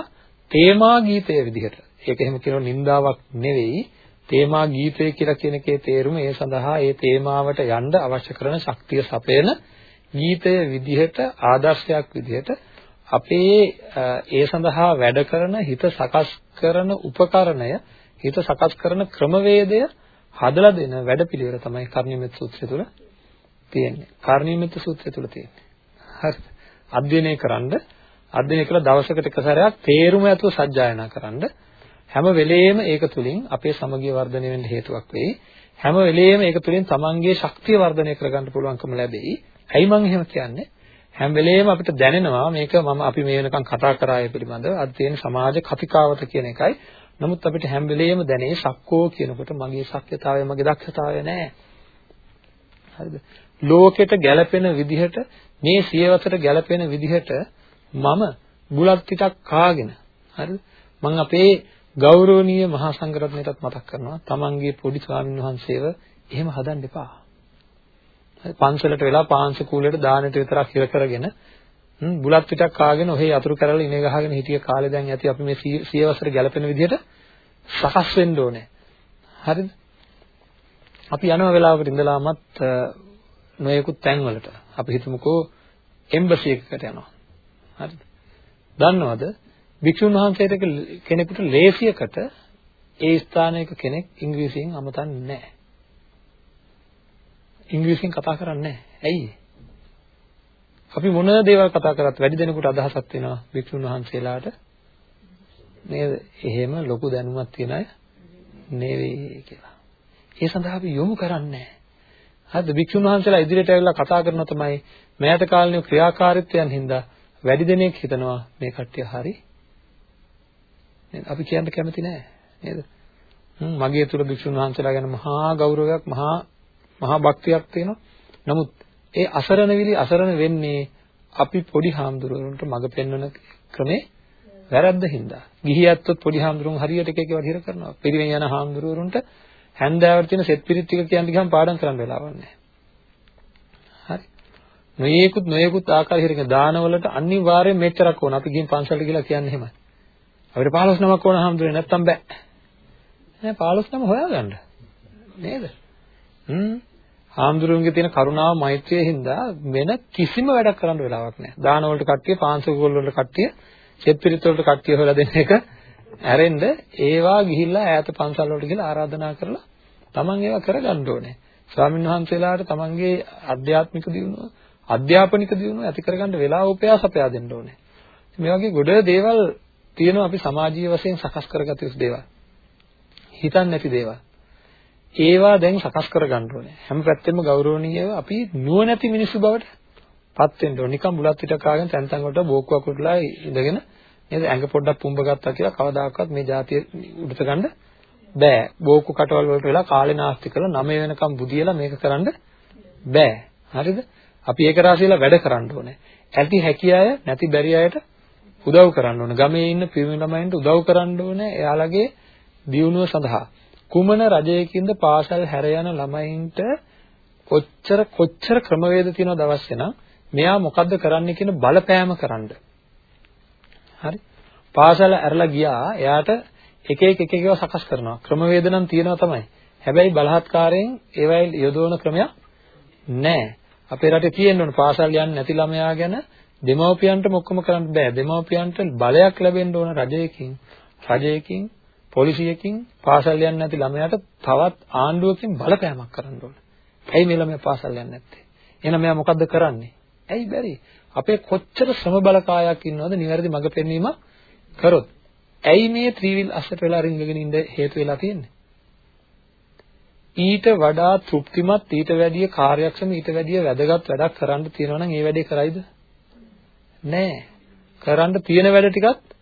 තේමා ගීතය විදිහට. ඒක එහෙම කියන නින්දාවක් නෙවෙයි. තේමා ගීතය කියලා කියන එකේ තේරුම ඒ සඳහා ඒ තේමාවට යන්න අවශ්‍ය කරන ශක්තිය සපයන ගීතය විදිහට ආදර්ශයක් විදිහට අපේ ඒ සඳහා වැඩ කරන හිත සකස් කරන උපකරණය හිත සකස් කරන ක්‍රමවේදය හදලා දෙන වැඩපිළිවෙල තමයි කර්ණීයමෙත් සූත්‍රය තුල තියෙන්නේ. කර්ණීයමෙත් සූත්‍රය තුල තියෙන්නේ. හරි. අධ්‍යයනය කරන්ඩ අධ්‍යයනය කළ දවසකට එක සැරයක් තේරුම ඇතුව සජ්ජායනා කරන්ඩ හැම වෙලෙම ඒක තුලින් අපේ සමගිය වර්ධනය වෙන්න හේතුවක් වෙයි. හැම වෙලෙම ඒක තුලින් තමන්ගේ ශක්තිය වර්ධනය කරගන්න පුළුවන්කම ලැබෙයි. ඇයි මම එහෙම කියන්නේ? හැම වෙලෙම අපිට දැනෙනවා මේක මම අපි මේ වෙනකන් කතා කරාය පිළිබඳව අද තියෙන සමාජ කතිකාවත කියන එකයි. නමුත් අපිට හැම වෙලෙම දැනේ සක්කෝ කියනකොට මගේ ශක්්‍යතාවය මගේ දක්ෂතාවය නෑ. හරිද? ලෝකෙට ගැළපෙන විදිහට මේ සියවසට ගැළපෙන විදිහට මම බුලත් ටිකක් කාගෙන හරිද? මම අපේ ගෞරවනීය මහා සංඝරත්නයටත් මතක් කරනවා තමන්ගේ පොඩි ස්වාමීන් වහන්සේව එහෙම හදන්න එපා. පන්සලට වෙලා පාංශ කූලයට දානෙට විතරක් හිර කරගෙන බුලත් පිටක් කාගෙන ඔහේ අතුරු කරලා ඉනේ ගහගෙන හිටිය කාලේ දැන් ඇති අපි මේ සියවසර ගැලපෙන විදිහට සකස් වෙන්න ඕනේ. හරිද? අපි යන වෙලාවකට ඉඳලාමත් නොයෙකුත් තැන්වලට අපි හිතමුකෝ එම්බසි එකකට යනවා. හරිද? දන්නවද? භික්ෂුන් වහන්සේට කෙනෙකුට ලේසියකට ඒ ස්ථානයක කෙනෙක් ඉංග්‍රීසියෙන් අමතන්නේ නැහැ. ඉංග්‍රීසියෙන් කතා කරන්නේ ඇයි? අපි මොන දේවල් කතා කරත් වැඩි දෙනෙකුට අදහසක් වෙනවා වික්ෂුන් වහන්සේලාට? නේද? එහෙම ලොකු දැනුමක් තියන අය නෙවෙයි කියලා. ඒ සඳහා අපි යොමු කරන්නේ හරිද? වික්ෂුන් වහන්සේලා ඉදිරියට ඇවිල්ලා කතා කරනවා තමයි මෑත කාලීන ක්‍රියාකාරීත්වයන් හින්දා වැඩි දෙනෙක් හිතනවා මේ කට්ටිය හරි නේද? අපි කියන්න කැමති නෑ නේද? මගේ තුල වික්ෂුන් වහන්සේලා ගැන මහා ගෞරවයක් මහා මහා භක්තියක් තියෙනවා. නමුත් ඒ අසරණ විලි අසරණ වෙන්නේ අපි පොඩි හාමුදුරුවන්ට මඟ පෙන්වන ක්‍රමේ වැරද්ද හින්දා. ගිහියත්වත් පොඩි හාමුදුරුවන් හරියට එක එක වැඩ හිර කරනවා. පිරිවෙන් යන හාමුදුරුවන්ට හැන්දෑවට තියෙන සෙත් පිරිත් ටික කියන්න ගියාම පාඩම් කරන්න වෙලාවක් නැහැ. හරි. නොයේකුත් නොයේකුත් ආකාර හිරක දානවලට අනිවාර්යයෙන් මෙච්චරක් ඕන. අපි ගිහින් පන්සලට ගිහලා කියන්නේ එහෙමයි. අපිට 15 නමක් ඕන හාමුදුරුවෝ නැත්තම් බෑ. නෑ 15 නම හොයාගන්න. නේද? හ්ම් හාමුදුරුවන්ගේ තියෙන කරුණාව මෛත්‍රිය හින්දා වෙන කිසිම වැඩක් කරන්න වෙලාවක් නැහැ. දාන වලට කට්ටිය, පාංශකෝල් වලට කට්ටිය, චෙත්පිරිත් වලට කට්ටිය හොයලා දෙන එක ඇරෙන්න ඒවා ගිහිල්ලා ඈත පන්සල් වලට ගිහිල්ලා ආරාධනා කරලා තමන් ඒවා කරගන්න ඕනේ. ස්වාමීන් වහන්සේලාට තමන්ගේ අධ්‍යාත්මික දියුණුව, අධ්‍යාපනික දියුණුව ඇති කරගන්න වෙලාව උපයාස අපයා දෙන්න ඕනේ. මේ වගේ ගොඩ දේවල් තියෙනවා අපි සමාජීය වශයෙන් සකස් කරගත යුතු දේවල්. හිතන්නේ නැති දේවල්. ඒවා දැන් සකස් කරගන්න ඕනේ. හැම පැත්තෙම ගෞරවණීයව අපි නුවණැති මිනිස්සු බවට පත් වෙන්න ඕනේ. නිකන් බුලත් පිටක් කාගෙන තැන් තැන් වලට බෝක්කුවක් උඩලා ඉඳගෙන නේද ඇඟ පොඩ්ඩක් පුම්බ ගත්තා කියලා කවදාකවත් මේ જાතිය උඩට ගන්න බෑ. බෝක්කු කටවල් වලට වෙලා කාලේ නාස්ති කරලා නම වෙනකම් බුදියලා මේක කරන්න බෑ. හරිද? අපි ඒක රාශියලා වැඩ කරන්න ඕනේ. ඇති හැකි අය නැති බැරි අයට උදව් කරන්න ඕනේ. ගමේ ඉන්න පිරිමි ළමයින්ට උදව් කරන්න ඕනේ. එයාලගේ දියුණුව සඳහා. කුමන රජයකින්ද පාසල් හැර යන ළමයින්ට කොච්චර කොච්චර ක්‍රමවේද තියෙනවද අවශ්‍ය නම් මෙයා මොකද්ද කරන්න කියන බලපෑම කරන්න. හරි. පාසල ඇරලා ගියා එයාට එක එක එක එකව සකස් කරනවා. ක්‍රමවේද නම් තියෙනවා තමයි. හැබැයි බලහත්කාරයෙන් ඒවයි යොදවන ක්‍රමයක් නැහැ. අපේ රටේ තියෙන්න ඕන පාසල් යන්නේ නැති ළමයා ගැන දෙමව්පියන්ට මොකම කරන්න බෑ. දෙමව්පියන්ට බලයක් ලැබෙන්න ඕන රජයකින්. රජයකින් පොලිසියකින් පාසල් යන්නේ නැති ළමයාට තවත් ආණ්ඩුවකින් බලපෑමක් කරන්න ඕන. ඇයි මේ ළමයා පාසල් යන්නේ නැත්තේ? එහෙනම් මෙයා මොකද්ද කරන්නේ? ඇයි බැරි? අපේ කොච්චර ශ්‍රම බලකායක් ඉන්නවද නිවැරදි මඟ පෙන්වීම කරොත්? ඇයි මේ ත්‍රිවිල් අස්සට වෙලා රිංගගෙන ඉඳ හේතු වෙලා තියෙන්නේ? ඊට වඩා තෘප්තිමත් ඊට වැඩිය කාර්යක්ෂම ඊට වැඩිය වැදගත් වැඩක් කරන්න තියෙනවා නම් ඒ වැඩේ කරයිද? නෑ. කරන්න තියෙන වැඩ ටිකත්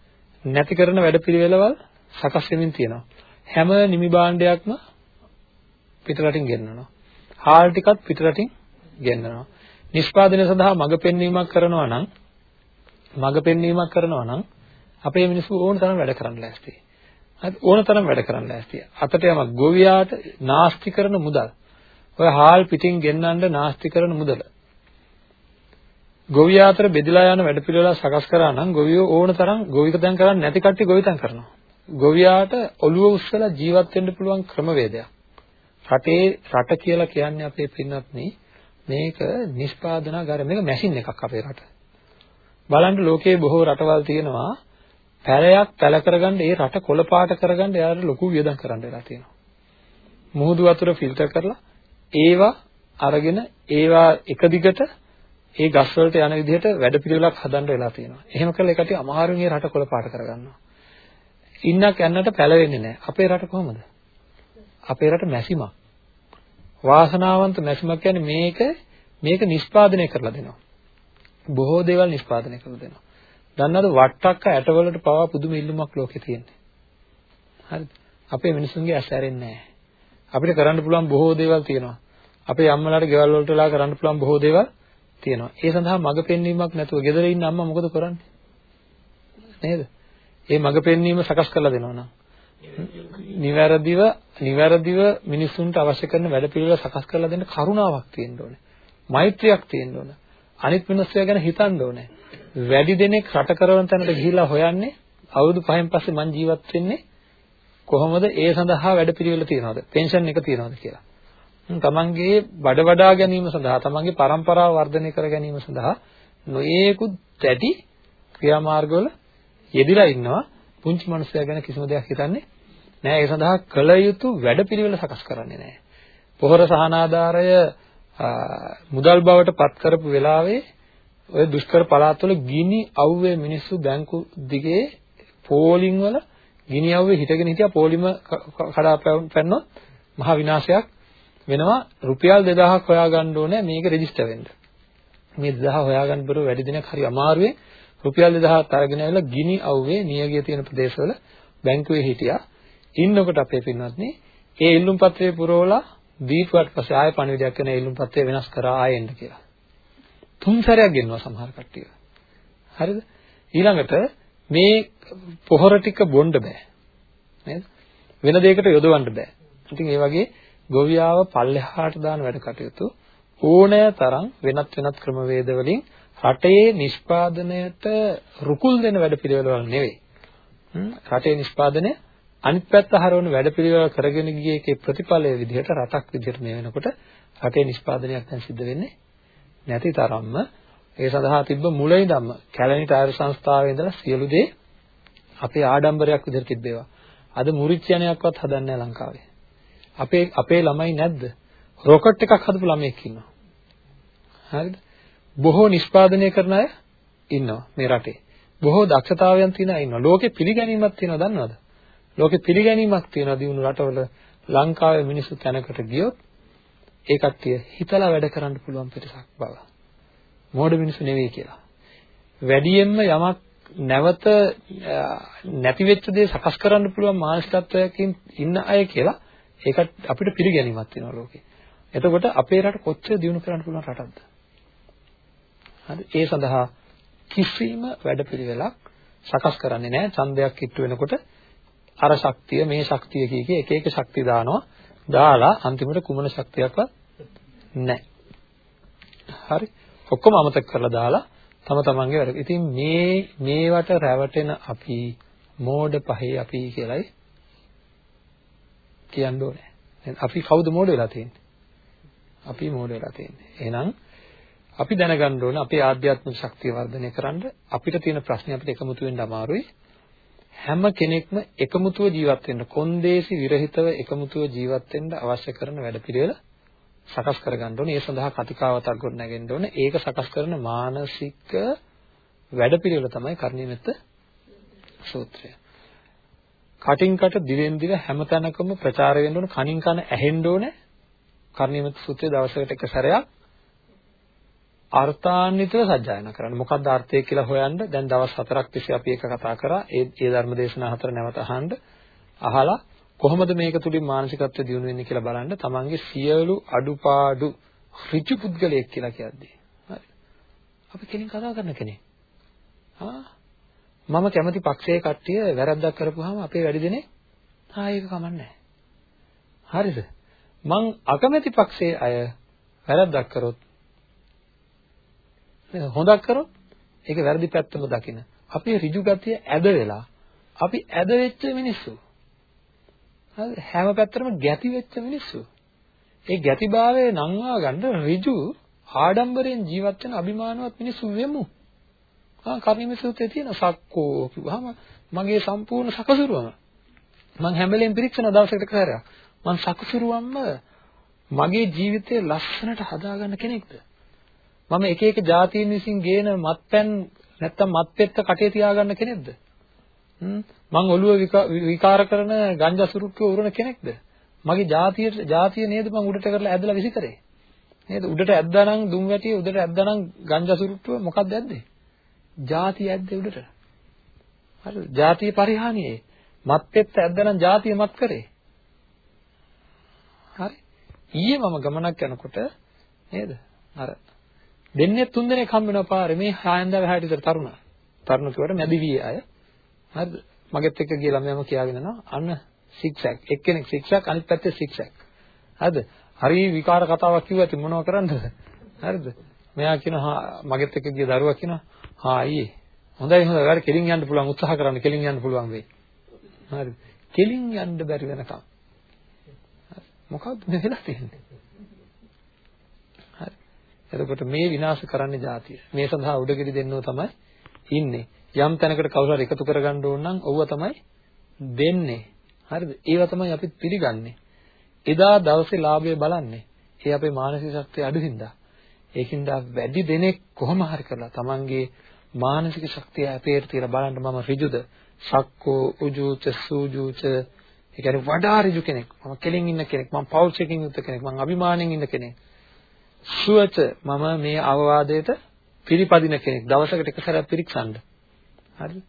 නැති කරන වැඩපිළිවෙළවල් සකස් වෙමින් තියෙනවා. හැම නිමි භාණ්ඩයක්ම පිටරටින් ගෙන්නනවා. හාල් ටිකත් පිටරටින් ගෙන්නනවා. නිෂ්පාදනය සඳහා මඟ පෙන්වීමක් කරනවා නම් මඟ පෙන්වීමක් කරනවා නම් අපේ මිනිස්සු ඕන තරම් වැඩ කරන්න ලෑස්තියි. හරි ඕන තරම් වැඩ කරන්න ලෑස්තියි. අතට යමක් ගොවියාට නාස්ති කරන මුදල්. ඔය හාල් පිටින් ගෙන්නන්න නාස්ති කරන මුදල. ගොවියා අතර බෙදලා යන වැඩපිළිවෙල සකස් කරා නම් ගොවියෝ ඕන තරම් ගොවිතැන් කරන්නේ නැති කට්ටිය ගොවිතැන් කරනවා. ගොවියාට ඔළුව උස්සලා ජීවත් වෙන්න පුළුවන් ක්‍රමවේදයක්. රටේ රට කියලා කියන්නේ අපේ පින්නත්නි මේක නිෂ්පාදනාගාර මේක මැෂින් එකක් අපේ රට. බලන්න ලෝකයේ බොහෝ රටවල් තියෙනවා පැලයක් පැල කරගන්න ඒ රට කොළ පාට කරගන්න යාර ලොකු වියදම් කරන්න වෙලා තියෙනවා. මුහුදු වතුර ෆිල්ටර් කරලා ඒවා අරගෙන ඒවා එක දිගට ඒ ගස් වලට යන විදිහට වැඩපිළිවෙලක් හදන්න වෙලා තියෙනවා. එහෙම කළා ඒකට අමාරුවෙන් ඒ රට කොළ පාට කරගන්නවා. ඉන්නක් යන්නට පැලවෙන්නේ නැහැ. අපේ රට කොහොමද? අපේ රට මැසිමක්. වාසනාවන්ත මැසිමක් කියන්නේ මේක මේක නිෂ්පාදනය කරලා දෙනවා. බොහෝ දේවල් නිෂ්පාදනය කරලා දෙනවා. දන්නවද වට්ටක්ක ඇටවලට පවා පුදුම ඉල්ලුමක් ලෝකේ තියෙන්නේ. හරිද? අපේ මිනිසුන්ගේ ඇස් ඇරෙන්නේ නැහැ. අපිට කරන්න පුළුවන් බොහෝ දේවල් තියෙනවා. අපේ අම්මලාට ගෙවල් වලට වෙලා කරන්න පුළුවන් බොහෝ දේවල් තියෙනවා. ඒ සඳහා මඟ පෙන්වීමක් නැතුව ගෙදර ඉන්න අම්මා මොකද කරන්නේ? නේද? ඒ මඟ පෙන්වීම සකස් කරලා දෙනවා නම් නිවැරදිව නිවැරදිව මිනිසුන්ට අවශ්‍ය කරන වැඩපිළිවෙල සකස් කරලා දෙන්න කරුණාවක් තියෙන්න ඕනේ. මෛත්‍රියක් තියෙන්න ඕනේ. අනිත් මිනිස්සු ගැන හිතන්න ඕනේ. වැඩි දෙනෙක් රට කරවන තැනට ගිහිලා හොයන්නේ අවුරුදු 5න් පස්සේ මං ජීවත් වෙන්නේ කොහොමද ඒ සඳහා වැඩපිළිවෙල තියනවද? පෙන්ෂන් එක තියනවද කියලා. තමන්ගේ බඩ වඩා ගැනීම සඳහා තමන්ගේ પરම්පරාව වර්ධනය කර ගැනීම සඳහා නොයේකුත් දැඩි ක්‍රියාමාර්ගවල යෙදිලා ඉන්නවා. පුංචි මනුස්සයා ගැන කිසිම දෙයක් හිතන්නේ නෑ ඒ සඳහා කළ යුතු වැඩපිළිවෙල සකස් කරන්නේ නෑ පොහොර සහනාධාරය මුදල් බවට පත් කරපු වෙලාවේ ඔය දුෂ්කර පළාත්වල ගිනි අවුවේ මිනිස්සු බැංකු දිගේ පෝලිං වල ගිනි අවුවේ හිටගෙන හිටියා. පෝලිම කඩා පැන්නොත් මහා විනාශයක් වෙනවා. රුපියල් 2000ක් හොයාගන්න ඕනේ. මේක රෙජිස්ටර් වෙන්න. මේ 2000 හොයාගන්න බර වැඩි දිනක් හරි අමාරුවෙන් රුපියල් 2000ක් අරගෙන ඇවිල්ලා ගිනි අවුවේ නියගිය තියෙන ප්‍රදේශවල බැංකුවේ හිටියා. ඉන්නකොට අපේ පින්වත්නි ඒ ඉල්ලුම් පත්‍රය පුරවලා දීපුවට පස්සේ ආයෙ පණිවිඩයක් කරන ඉල්ලුම් පත්‍රය වෙනස් කරා ආයෙ එන්න කියලා. තුන් සැරයක් ගෙන්නවා සමහර කට්ටිය. හරිද? ඊළඟට මේ පොහොර ටික බොන්න බෑ. නේද? වෙන දෙයකට යොදවන්න බෑ. ඉතින් ඒ වගේ ගොවියාව පල්ලෙහාට දාන වැඩ කටයුතු ඕනෑ තරම් වෙනත් වෙනත් ක්‍රමවේද වලින් රටේ නිෂ්පාදනයට රුකුල් දෙන වැඩ පිළිවෙලවල් නෙවෙයි. රටේ නිෂ්පාදනය අනිත් පැත්ත හරවන වැඩ පිළිවෙල කරගෙන ගියේ ඒකේ ප්‍රතිඵලය විදිහට රටක් විදිහට මේ වෙනකොට රටේ නිෂ්පාදනයක් දැන් සිද්ධ වෙන්නේ නැති තරම්ම ඒ සඳහා තිබ්බ මුල ඉඳන්ම කැලණි ටයර් සංස්ථාවේ ඉඳලා සියලු දේ අපේ ආඩම්බරයක් විදිහට තිබ්බේවා. අද මුරිච්චයනයක්වත් හදන්නේ නැහැ ලංකාවේ. අපේ අපේ ළමයි නැද්ද? රොකට් එකක් හදපු ළමයෙක් ඉන්නවා. හරිද? බොහෝ නිෂ්පාදනය කරන අය ඉන්නවා මේ රටේ. බොහෝ දක්ෂතාවයන් තියෙන අය ඉන්නවා. ලෝකේ පිළිගැනීමක් තියෙනවා දන්නවද? ලෝකේ පිළිගැනීමක් තියෙනවා දිනු රටවල ලංකාවේ මිනිස්සු තැනකට ගියොත් ඒ කට්ටිය හිතලා වැඩ කරන්න පුළුවන් පිටසක් බව. මෝඩ මිනිස්සු නෙවෙයි කියලා. වැඩියෙන්ම යමක් නැවත නැති වෙච්ච දේ සකස් කරන්න පුළුවන් මානසිකත්වයකින් ඉන්න අය කියලා ඒකට අපිට පිළිගැනීමක් තියෙනවා ලෝකේ. එතකොට අපේ රට කොච්චර දියුණු කරන්න පුළුවන් රටක්ද? හරි ඒ සඳහා කිසිම වැඩපිළිවෙලක් සකස් කරන්නේ නැහැ. ඡන්දයක් කිට්ටු වෙනකොට අර ශක්තිය මේ ශක්තිය කිය කී එක එක ශක්ති දානවා. දාලා අන්තිමට කුමන ශක්තියක්වත් නැහැ. හරි. ඔක්කොම අමතක කරලා දාලා තම තමන්ගේ වැඩ. ඉතින් මේ මේවට රැවටෙන අපි මෝඩ පහේ අපි කියලයි කියන්න ඕනේ. අපි කවුද මෝඩ වෙලා තියෙන්නේ? අපි මෝඩ වෙලා තියෙන්නේ. එහෙනම් අපි දැනගන්න ඕනේ අපේ ආධ්‍යාත්මික ශක්තිය වර්ධනය කරන්න අපිට තියෙන ප්‍රශ්නේ අපිට එකමුතු වෙන්න අමාරුයි. හැම කෙනෙක්ම එකමුතුව ජීවත් වෙන්න කොන්දේසි විරහිතව එකමුතුව ජීවත් වෙන්න අවශ්‍ය කරන වැඩපිළිවෙල සකස් කරගන්න ඕනේ. ඒ සඳහා කතිකාවතක් ගොඩනගෙන්න ඕනේ. ඒක සකස් කරන මානසික වැඩපිළිවෙල තමයි කර්ණීයමෙත්ත සූත්‍රය. කටින් කට දිවෙන් දිව හැම තැනකම ප්‍රචාර වෙන්න ඕන කනින් කන ඇහෙන්න ඕනේ. කර්ණීයමෙත්ත සූත්‍රය දවසකට එක සැරයක් අර්ථාන්විතව සජ්ජායනා කරන්න. මොකක්ද අර්ථය කියලා හොයන්න දැන් දවස් 4ක් තිස්සේ අපි ඒක කතා කරා. ඒ ඒ ධර්ම දේශනා හතර නැවත අහන්න. අහලා කොහොමද මේක තුලින් මානසිකත්වය දියුණු වෙන්නේ කියලා බලන්න තමන්ගේ සියලු අඩුපාඩු ඍජු පුද්ගලයෙක් කියලා කියද්දී. හරි. අපි කෙලින් කතා කරන කෙනෙක්. ආ මම කැමති පක්ෂයේ කට්ටිය වැරද්දක් කරපුවාම අපේ වැඩි දෙනේ ආ ඒක කමන්නේ හරිද මං අකමැති පක්ෂයේ අය වැරද්දක් කරොත් හොඳක් කරොත් ඒක වැරදි පැත්තම දකින. අපේ ඍජු ගතිය ඇද වෙලා අපි ඇද වෙච්ච මිනිස්සු. හරි? හැම පැත්තටම ගැති වෙච්ච මිනිස්සු. ඒ ගැතිභාවය නංවා ගන්න ඍජු ආඩම්බරයෙන් ජීවත් වෙන අභිමානවත් මිනිස්සු වෙමු. ආ කර්ණීය සූත්‍රයේ තියෙන සක්කෝ කිව්වහම මගේ සම්පූර්ණ සකසුරුවම. මං හැම වෙලෙම පිරික්සන දවසකට කරා. මං සකසුරුවම්ම මගේ ජීවිතේ ලස්සනට හදාගන්න කෙනෙක්ද? මම එක එක જાතීන් විසින් ගේන මත්පැන් නැත්තම් මත්පෙත්ත කටේ තියාගන්න කෙනෙක්ද? මං ඔළුව විකාර කරන ගංජා සුරුක්කෝ උරන කෙනෙක්ද? මගේ જાතියට જાතිය නේද මං උඩට කරලා ඇදලා විසි කරේ. නේද? උඩට ඇද්දා නම් දුම් වැටිය උඩට ඇද්දා නම් ගංජා සුරුක්කෝ මොකක්ද ඇද්දේ? જાතිය ඇද්දේ උඩට. හරිද? જાතිය පරිහානියේ. මත්පෙත්ත ඇද්දා නම් જાතිය මත් කරේ. හරි. ඊයේ මම ගමනක් යනකොට නේද? අර දෙන්නේ තුන් දෙනෙක් හම්බ වෙනවා පාරේ මේ හායන්දා වැහට විතර තරුණ. තරුණ කිව්වට මැදි වියේ අය. හරිද? මගෙත් එක්ක ගිය ළමයාම කියාගෙන යනවා අන්න සික්සැක්. එක්කෙනෙක් සික්සැක් අනිත් පැත්තේ සික්සැක්. හරිද? හරි විකාර කතාවක් කිව්වා ඉතින් මොනව කරන්නද? හරිද? මෙයා කියනවා මගෙත් එක්ක ගිය දරුවා කියනවා හා අයියේ හොඳයි හොඳයි වැඩ කෙලින් යන්න පුළුවන් උත්සාහ කරන්න කෙලින් යන්න පුළුවන් වෙයි හරිද කෙලින් යන්න බැරි වෙනකම් මොකක්ද මේ වෙලා තියෙන්නේ හරි එතකොට මේ විනාශ කරන්නේ જાතිය. මේ සඳහා උඩගෙඩි දෙන්නෝ තමයි ඉන්නේ. යම් තැනකට කවුරු හරි එකතු කරගන්න ඕන නම් ඔව්ව තමයි දෙන්නේ. හරිද? ඒවා තමයි අපි පිළිගන්නේ. එදා දවසේ ලාභය බලන්නේ. ඒ අපේ මානසික ශක්තිය අඩු හින්දා. ඒකින්ද වැඩි දෙනෙක් කොහොම හරි කරලා තමන්ගේ මානසික ශක්තිය අපේට තියලා බලන්න මම ඍජුද? සක්කෝ උජුච සූජුච. ඒ කියන්නේ වඩා ඍජු කෙනෙක්. මම කෙලින් ඉන්න කෙනෙක්. මම පෞල්ෂකින් යුත් කෙනෙක්. මම අභිමාණයෙන් ඉන්න කෙනෙක්. සුවච මම මේ අවවාදයට පිළිපදින කෙනෙක් දවසකට එක සැරයක් පිරික්සන්න හරි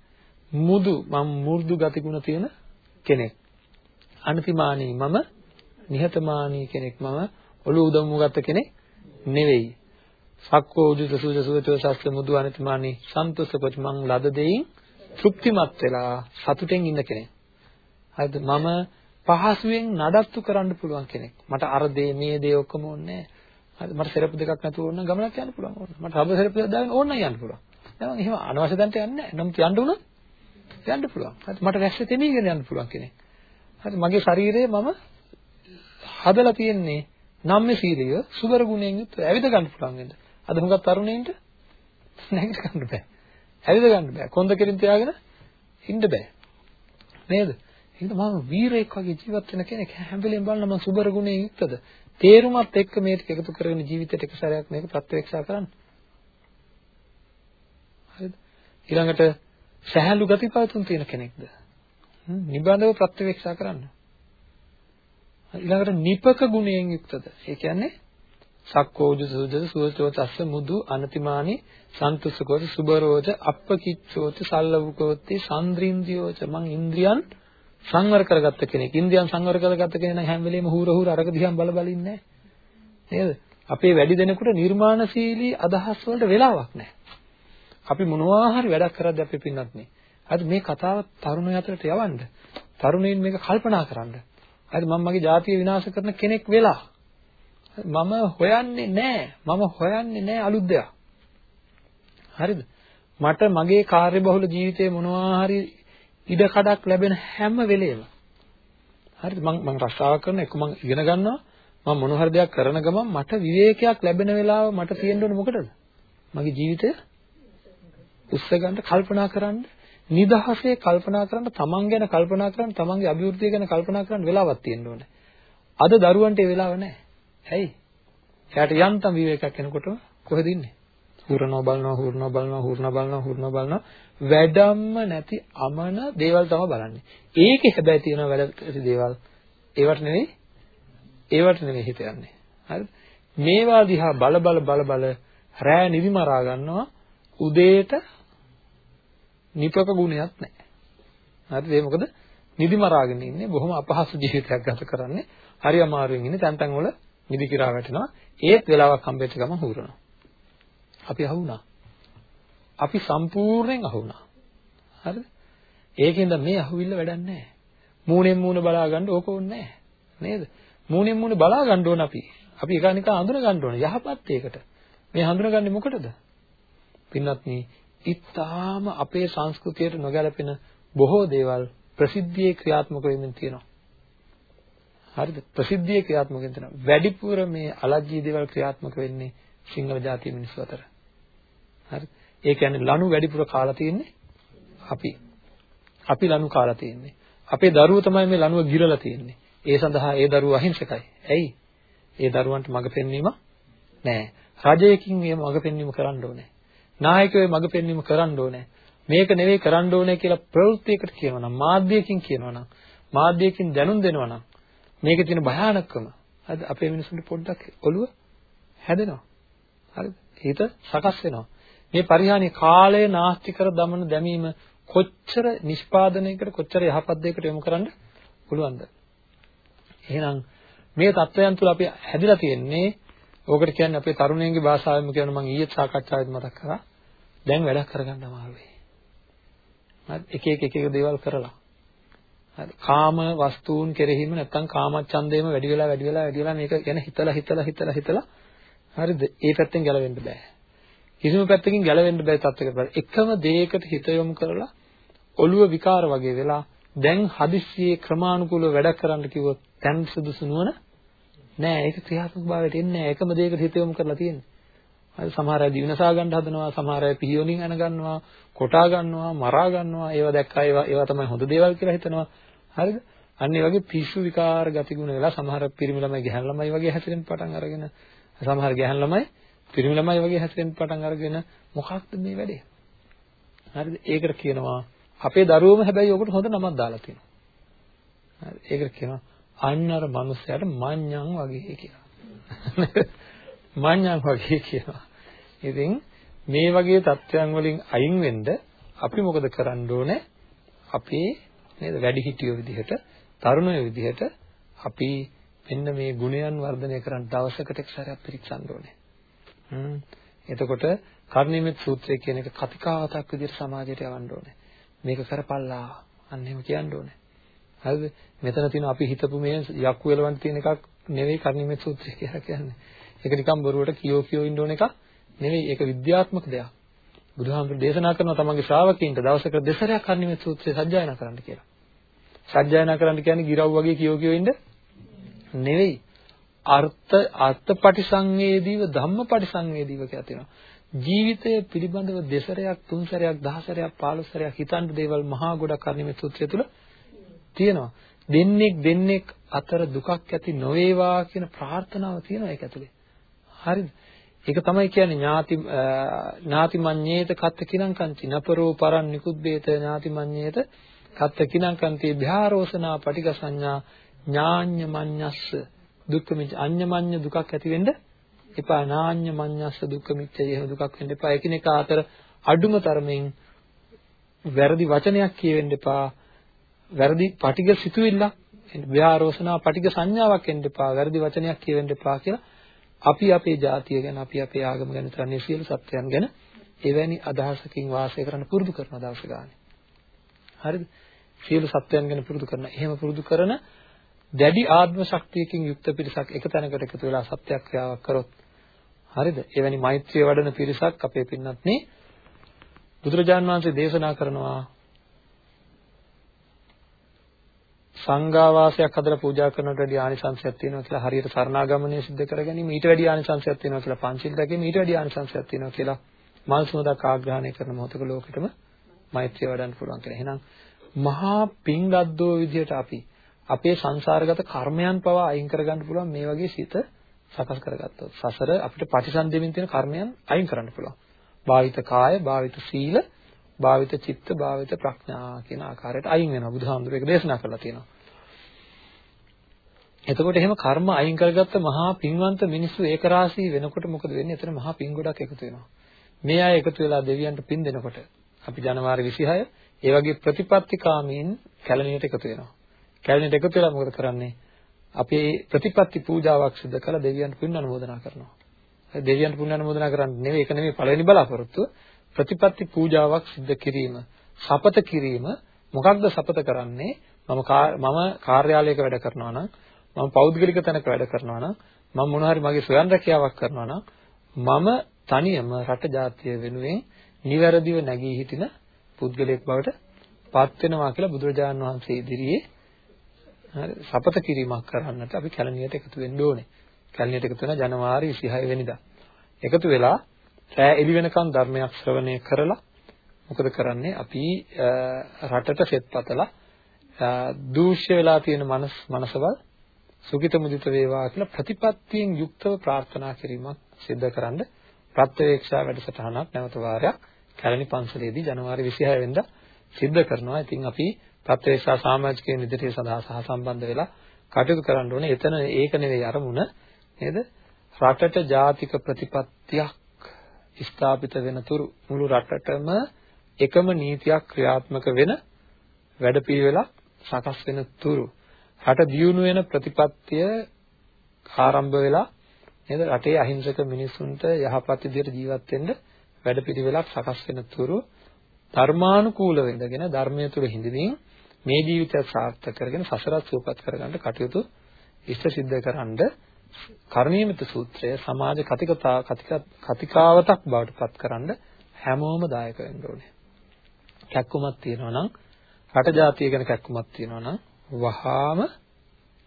මුදු මම මු르දු ගතිගුණ තියෙන කෙනෙක් අනතිමානී මම නිහතමානී කෙනෙක් මම ඔළුව උදම්මු ගත්ත කෙනෙක් නෙවෙයි සක්කෝ උජුත සූජ සූජතෝ සස්ස මුදු අනිතමානි සන්තුෂ්ඨපති මං ලද දෙයින් තෘප්තිමත් වෙලා සතුටෙන් ඉන්න කෙනෙක්. හරිද? මම පහසුවෙන් නඩත්තු කරන්න පුළුවන් කෙනෙක්. මට අර දේ මේ දේ ඔක්කොම ඕනේ නැහැ. මට සෙරප් දෙකක් නැතුව ඕන ගමනක් යන්න පුළුවන් ඕන. මට රබර් සෙරප් දෙකක් දාගෙන ඕන නම් යන්න පුළුවන්. දැන් මම එහෙම අනවශ්‍ය තැනට යන්නේ නැහැ. නමුත් යන්න උනොත් යන්න පුළුවන්. හරි මට රැස්ස තෙමීගෙන යන්න පුළුවන් කෙනෙක්. හරි මගේ ශරීරය මම හදලා තියෙන්නේ නම්මේ සීලය සුබර ගුණයෙන් යුක්තව ඇවිද ගන්න පුළුවන් වෙන්න. අද හුඟක් තරුණයින්ට නැගිට ගන්න බෑ. ඇවිද ගන්න බෑ. කොන්ද කෙලින් තියාගෙන ඉන්න බෑ. නේද? එහෙනම් මම වීරයෙක් වගේ ජීවත් වෙන කෙනෙක් හැම වෙලෙම බලන්න මම සුබර ගුණයෙන් යුක්තද? තේරුමත් එක්ක මේක එකතු කරගෙන ජීවිතේට එක සැරයක් මේක ප්‍රත්‍යක්ෂා කරන්න. හරිද? ඊළඟට සහැල්ලු ගතිපවතුන් තියෙන කෙනෙක්ද? නිබඳව ප්‍රත්‍යක්ෂා කරන්න. ඊළඟට නිපක ගුණයෙන් යුක්තද? ඒ කියන්නේ සක්කෝජ සුජද සුවචෝතස්ස මුදු අනතිමානි සන්තුසකෝච සුබරෝච අප්පකිච්චෝච සල්ලවුකෝති සන්ද්‍රින්දියෝච මං ඉන්ද්‍රියන් සංවර කරගත්ත කෙනෙක්. ඉන්ද්‍රියන් සංවර කරගත්ත කෙනෙක් නම් හැම වෙලෙම හූර හූර අරක දිහා බල බල ඉන්නේ නේද? අපේ වැඩි දෙනෙකුට නිර්මාණශීලී අදහස් වලට වෙලාවක් නැහැ. අපි මොනවා හරි වැඩක් කරද්දී අපි පින්නත් නේ. හරි මේ කතාව තරුණය අතරට යවන්න. තරුණයින් මේක කල්පනා කරන්න. හරි මම මගේ ජාතිය විනාශ කරන කෙනෙක් වෙලා මම හොයන්නේ නැහැ. මම හොයන්නේ නැහැ අලුත් දෙයක්. හරිද? මට මගේ කාර්යබහුල ජීවිතේ මොනවා හරි ඉඩ කඩක් ලැබෙන හැම වෙලේම. හරිද? මම මම රස්සාවක් කරන එක මම ඉගෙන ගන්නවා. මම මොන හරි දෙයක් කරන ගමන් මට විවේකයක් ලැබෙන වෙලාව මට තියෙන්න ඕනේ මොකටද? මගේ ජීවිතය? උස්ස ගන්න කල්පනා කරන්න නිදහසේ කල්පනා කරන්න තමන් ගැන කල්පනා කරන්න තමන්ගේ අභිවෘද්ධිය ගැන කල්පනා කරන්න වෙලාවක් තියෙන්න ඕනේ. අද දරුවන්ට ඒ වෙලාව නැහැ. ඇයි? එයාට යන්තම් විවේකයක් එනකොටම කොහෙද ඉන්නේ? හුරනවා බලනවා හුරනවා බලනවා හුරනවා බලනවා හුරනවා බලනවා වැඩම්ම නැති අමන දේවල් තමයි බලන්නේ. ඒකේ හැබැයි තියෙන වැඩ දේවල් ඒවට නෙවෙයි ඒවට නෙවෙයි හිත යන්නේ. හරිද? මේවා දිහා බල බල බල බල රෑ නිදි මරා ගන්නවා උදේට නිපක ගුණයක් නැහැ. හරිද? ඒ මොකද නිදි මරාගෙන ඉන්නේ බොහොම අපහසු ජීවිතයක් ගත කරන්නේ. හරි අමාරුවෙන් ඉන්නේ තැන් තැන් වල නිදි කිරා වැටෙනවා. ඒත් වෙලාවක් හම්බෙච්ච ගමන් හූරනවා. අපි අහුණා. අපි සම්පූර්ණයෙන් අහුණා. හරිද? ඒකෙන්ද මේ අහුවිල්ල වැඩක් නැහැ. මූණෙන් මූණ බලා ගන්න ඕක ඕනේ නැහැ. නේද? මූණෙන් මූණ බලා ගන්න ඕන අපි. අපි එක නිකන් අඳුන ගන්න ඕන. යහපත් ඒකට. මේ හඳුනගන්නේ මොකටද? පින්වත්නි, ඊටාම අපේ සංස්කෘතියට නොගැලපෙන බොහෝ දේවල් ප්‍රසිද්ධියේ ක්‍රියාත්මක වෙමින් තියෙනවා. හරිද? ප්‍රසිද්ධියේ ක්‍රියාත්මක වෙන තියෙනවා. වැඩිපුර මේ අලජ්ජී දේවල් ක්‍රියාත්මක වෙන්නේ සිංහල ජාතිය මිනිස්සු අතර. හරිද? ඒ කියන්නේ ලනු වැඩිපුර කාලා තියෙන්නේ අපි. අපි ලනු කාලා තියෙන්නේ. අපේ දරුවෝ තමයි මේ ලනුව ගිරලා තියෙන්නේ. ඒ සඳහා ඒ දරුවෝ අහිංසකයි. ඇයි? ඒ දරුවන්ට මඟ පෙන්වීම නැහැ. රජයකින් මේ මඟ පෙන්වීම කරන්න ඕනේ. නායකයෝ මඟ පෙන්වීම කරන්න ඕනේ. මේක නෙවෙයි කරන්න ඕනේ කියලා ප්‍රවෘත්තියකට කියනවා නම් මාධ්‍යයකින් කියනවා නම් මාධ්‍යයකින් දැනුම් දෙනවා නම් මේකේ තියෙන භයානකම හරිද අපේ මිනිස්සුන්ට පොඩ්ඩක් ඔළුව හැදෙනවා. හරිද? හිත සකස් වෙනවා. මේ පරිහානිය කාලය නාස්ති කර දමන දැමීම කොච්චර නිෂ්පාදනයකට කොච්චර යහපත් දෙයකට යොමු කරන්න පුළුවන්ද? එහෙනම් මේ தත්වයන් තුල අපි හැදිලා තියෙන්නේ ඕකට කියන්නේ අපේ තරුණයන්ගේ භාෂාවෙන්ම කියන මම ඊයේ සාකච්ඡාවෙත් මතක් කරා. දැන් වැඩක් කරගන්න අමාරුයි. හරි එක එක එක එක දේවල් කරලා. හරි කාම වස්තුන් කෙරෙහිම නැත්තම් කාමච්ඡන්දේම වැඩි වෙලා වැඩි වෙලා වැඩි වෙලා මේක ගැන හිතලා හිතලා හිතලා හිතලා හරිද? ඒ පැත්තෙන් ගැලවෙන්න බෑ. කිසිම පැත්තකින් ගැලවෙන්න බෑ තත්ත්වයකට. එකම දෙයකට හිත යොමු කරලා ඔළුව විකාර වගේ වෙලා දැන් හදිස්සියේ ක්‍රමානුකූලව වැඩ කරන්න කිව්වොත් දැන් සුදුසු නුවණ නෑ ඒක ක්‍රියාත්මක භාවයට එන්නේ නෑ එකම දෙයකට හිත යොමු කරලා තියෙන්නේ. හරි සමහර අය දිනසා ගන්න හදනවා සමහර අය පිහියොනින් අන ගන්නවා කොටා ගන්නවා මරා ගන්නවා ඒවා දැක්කා ඒවා ඒවා තමයි හොඳ දේවල් කියලා හිතනවා. හරිද? අන්න ඒ වගේ පිස්සු විකාර ගතිගුණ වෙලා සමහර පිරිමි ළමයි ගැහැණු ළමයි වගේ හැසිරෙන්න පටන් අරගෙන සමහර ගැහැණු ළමයි පිරිමි ළමයි වගේ හැසිරෙන්න පටන් අරගෙන මොකක්ද මේ වැඩේ? හරිද? ඒකට කියනවා අපේ දරුවෝම හැබැයි ඔකට හොඳ නමක් දාලා තියෙනවා. හරි. ඒකට කියනවා අන්න අර මනුස්සයාට මඤ්ඤං වගේ කියලා. *laughs* මඤ්ඤං වගේ කියනවා. ඉතින් මේ වගේ தත්වයන් වලින් අයින් වෙන්න අපි මොකද කරන්න ඕනේ? අපේ නේද වැඩිහිටියෝ විදිහට, තරුණයෝ විදිහට අපි මෙන්න මේ ගුණයන් වර්ධනය කරන්න දවසකට එක් සැරයක් පිරික්සන්න ඕනේ. හ්ම්. එතකොට කර්ණීයමෙත් සූත්‍රය කියන එක කතිකාවතක් විදිහට සමාජයට යවන්න ඕනේ. මේක කරපල්ලා අන්න එහෙම කියන්න ඕනේ. හරිද? මෙතන තියෙන අපි හිතපු මේ යක්කු එලවන්න තියෙන එකක් නෙවෙයි කර්ණිමේ සූත්‍රය කියලා කියන්නේ. ඒක නිකන් බොරුවට කියෝ කියෝ ඉන්න ඕන එකක් නෙවෙයි. ඒක විද්‍යාත්මක දෙයක්. බුදුහාමුදුරු දේශනා කරනවා තමන්ගේ ශ්‍රාවකීන්ට දවසකට දෙසරයක් කර්ණිමේ සූත්‍රය සජ්ජායනා කරන්න කියලා. සජ්ජායනා කරන්න කියන්නේ ගිරව් වගේ කියෝ කියෝ ඉන්න නෙවෙයි. අර්ථ අර්ථපටිසංවේදීව ධම්මපටිසංවේදීව කියලා තියෙනවා. ජීවිතය පිළිබඳව දෙසරයක් තුන්සරයක් දහසරයක් පාළොස්සරයක් හිතන්න දේවල් මහා ගොඩක් කර්ණිමේ සූත්‍රය තුල තියෙනවා. දෙන්නෙක් දෙන්නෙක් අතර දුකක් ඇති නොවේවා කියන ප්‍රාර්ථනාව තියෙනවා ඒක ඇතුලේ. හරිද? ඒක තමයි කියන්නේ ඥාති ඥාති මඤ්ඤේත කත්ත කිනං කන්ති නපරෝ පරන් නිකුද්දේත ඥාති මඤ්ඤේත කත්ත කිනං කන්ති භාරෝසනා පටික සංඥා ඥාඤ්ඤ මඤ්ඤස්ස දුක්ඛ මිච්ඡ අඤ්ඤමඤ්ඤ දුකක් ඇති වෙන්න එපා. නාඤ්ඤ මඤ්ඤස්ස දුක්ඛ මිච්ඡය එහෙම දුකක් වෙන්න එපා. එකිනෙකා අතර අඩුම තරමින් වැරදි වචනයක් කියවෙන්න එපා. වැරදි පටිග සිතුවිල්ලක් ව්‍යාරෝසනා පටිග සංඥාවක් එන්න එපා. වැරදි වචනයක් කියවෙන්න එපා කියලා අපි අපේ ජාතිය ගැන අපි අපේ ආගම ගැන තරන්නේ සියලු සත්‍යයන් ගැන එවැනි අදහසකින් වාසය කරන්න පුරුදු කරන දවස ගානේ. හරිද? සියලු සත්‍යයන් ගැන පුරුදු කරන එහෙම පුරුදු කරන දැඩි ආත්ම ශක්තියකින් යුක්ත පිරිසක් එක තැනකට එකතු වෙලා සත්‍යක්‍රියාවක් කරොත් හරිද එවැනි මෛත්‍රිය වඩන පිරිසක් අපේ පින්නත් නේ බුදුරජාන් වහන්සේ දේශනා කරනවා සංඝාවාසයක් හදලා පූජා කරනට වැඩි ආනිසංසයක් තියෙනවා කියලා හරියට සරණාගමනය සිද්ධ කර ගැනීම ඊට වැඩි ආනිසංසයක් තියෙනවා කියලා පංචිල් රැකීම ඊට වැඩි ආනිසංසයක් තියෙනවා කියලා මල් සුවඳක් ආග්‍රහණය කරන මොහොතක ලෝකෙටම මෛත්‍රිය වඩන්න පුළුවන් කියලා. එහෙනම් මහා පිංගද්දෝ විදිහට අපි අපේ සංසාරගත කර්මයන් පවා අයින් කරගන්න පුළුවන් මේ වගේ සිත සකස් කරගත්තොත්. සසර අපිට ප්‍රතිසන්දෙමින් තියෙන කර්මයන් අයින් කරන්න පුළුවන්. භාවිත කාය, භාවිත සීල, භාවිත චිත්ත, භාවිත ප්‍රඥා කියන ආකාරයට අයින් වෙනවා. බුදුහාමුදුරේ ඒක දේශනා කරලා තියෙනවා. එතකොට එහෙම කර්ම අයින් කරගත්ත මහා පින්වන්ත මිනිස්සු ඒකරාශී වෙනකොට මොකද වෙන්නේ? එතන මහා පින් ගොඩක් එකතු වෙනවා. මේ අය එකතු වෙලා දෙවියන්ට පින් දෙනකොට අපි ජනවාරි 26 ඒ වගේ ප්‍රතිපත්තිකාමීන් කැලණියට එකතු වෙනවා. කැලණියට එකතු වෙලා මොකද කරන්නේ? අපි ප්‍රතිපත්ති පූජාවක් සිදු කරලා දෙවියන්ට පුණ්‍ය අනුමෝදනා කරනවා. දෙවියන්ට පුණ්‍ය අනුමෝදනා කරන්නේ නෙවෙයි ඒක නෙවෙයි පළවෙනි බලාපොරොත්තුව. ප්‍රතිපත්ති පූජාවක් සිදු කිරීම සපත කිරීම මොකක්ද සපත කරන්නේ? මම මම කාර්යාලයක වැඩ කරනවා නම් මම පෞද්ගලික තැනක වැඩ කරනවා නම් මම මොන හරි මගේ ස්වයං රැකියාවක් කරනවා නම් මම තනියම රට ජාතිය වෙනුවෙන් නිවැරදිව නැගී සිටින පුද්ගලයෙක් බවට පත් වෙනවා කියලා බුදුරජාණන් වහන්සේ ඉදිරියේ හරි සපත කිරීමක් කරන්නට අපි කැලණියට එකතු වෙන්න ඕනේ. කැලණියට එකතු වෙන ජනවාරි 26 වෙනිදා. එකතු වෙලා රැ එළි වෙනකන් ධර්මයක් ශ්‍රවණය කරලා මොකද කරන්නේ අපි රටට සෙත්පතලා දූෂ්‍ය වෙලා තියෙන මනස් මනසවල් සුඛිත මුදිත වේවා කියලා ප්‍රතිපත්තියෙන් යුක්තව ප්‍රාර්ථනා කිරීමක් සිදු කරන්න ප්‍රත්‍යවේක්ෂා වැඩසටහනක් නැවත වාරයක් කැලණි පන්සලේදී ජනවාරි 26 වෙනිදා සිද්ධ කරනවා. ඉතින් අපි ප්‍රත්‍යවේක්ෂා සමාජිකයන් ඉදිරියේ සඳහා සහ සම්බන්ධ වෙලා කටයුතු කරන්න ඕනේ. එතන ඒක නෙවෙයි අරමුණ නේද? රටට ජාතික ප්‍රතිපත්තියක් ස්ථාපිත වෙන තුරු මුළු රටටම එකම නීතියක් ක්‍රියාත්මක වෙන වැඩපිළිවෙලක් සකස් වෙන තුරු රට දියුණු වෙන ප්‍රතිපත්තිය ආරම්භ වෙලා නේද රටේ අහිංසක මිනිසුන්ට යහපත් විදිහට ජීවත් වෙන්න වැඩපිළිවෙලක් සකස් වෙන තුරු ධර්මානුකූලව ඉඳගෙන ධර්මයේ තුල හිඳමින් මේ ජීවිතය සාර්ථක කරගෙන සසරත් සූපත් කරගන්න කටයුතු ඉෂ්ට සිද්ධ කරන්ඩ කර්ණීයමිත සූත්‍රය සමාජ කතිකතා කතිකාවතක් බවට පත් කරන්න හැමෝම දායක වෙන්න ඕනේ. කැක්කුමක් තියෙනවා නම් රට ජාතිය ගැන කැක්කුමක් තියෙනවා නම් වහාම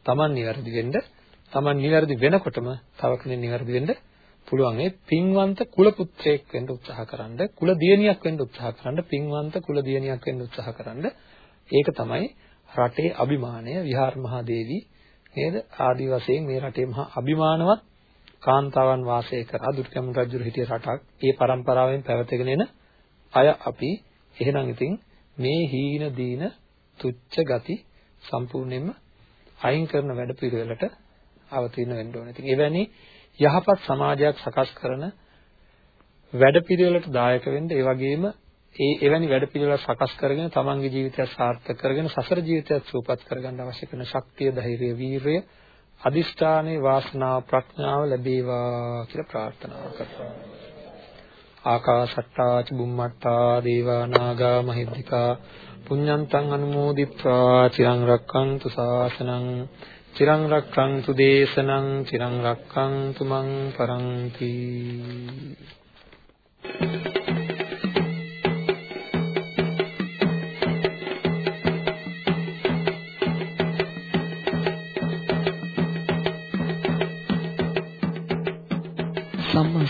Taman නිවැරදි වෙන්න Taman නිවැරදි වෙනකොටම තව කෙනෙක් නිවැරදි වෙන්න පුළුවන් ඒ පින්වන්ත කුල පුත්‍රයෙක් වෙන්න උත්සාහ කරන්න කුල දියණියක් වෙන්න උත්සාහ කරන්න පින්වන්ත කුල දියණියක් වෙන්න උත්සාහ කරන්න ඒක තමයි රටේ අභිමානය විහාර මහා දේවී නේද ආදි වශයෙන් මේ රටේ මහා අභිමානවත් කාන්තාවන් වාසය කර දුර්ගම රජුරු හිටිය රටක් ඒ પરම්පරාවෙන් පැවතගෙන එන අය අපි එහෙනම් ඉතින් මේ හීන දීන තුච්ච ගති සම්පූර්ණයෙන්ම අයින් කරන වැඩ පිළිවෙලට අවතීර්ණ වෙන්න ඕනේ. ඉතින් එවැනි යහපත් සමාජයක් සකස් කරන වැඩ පිළිවෙලට දායක වෙන්න ඒ වගේම ඒ එවැනි වැඩ පිළිවෙල සකස් කරගෙන තමන්ගේ ජීවිතය සාර්ථක කරගෙන සසර ජීවිතයත් සූපත් කරගන්න අවශ්‍ය කරන ශක්තිය, ධෛර්යය, වීරිය, අදිෂ්ඨානේ වාසනාව, ප්‍රඥාව ලැබේවා කියලා ප්‍රාර්ථනා කරනවා. ආකාශට්ටා ච බුම්මට්ටා දේවා නාග මහිද්దికා පුඤ්ඤන්තං අනුමෝදිත්වා චිරං රක්ඛන්තු ශාසනං චිරං රක්ඛන්තු දේශනං චිරං රක්ඛන්තු මං පරන්ති සම්මා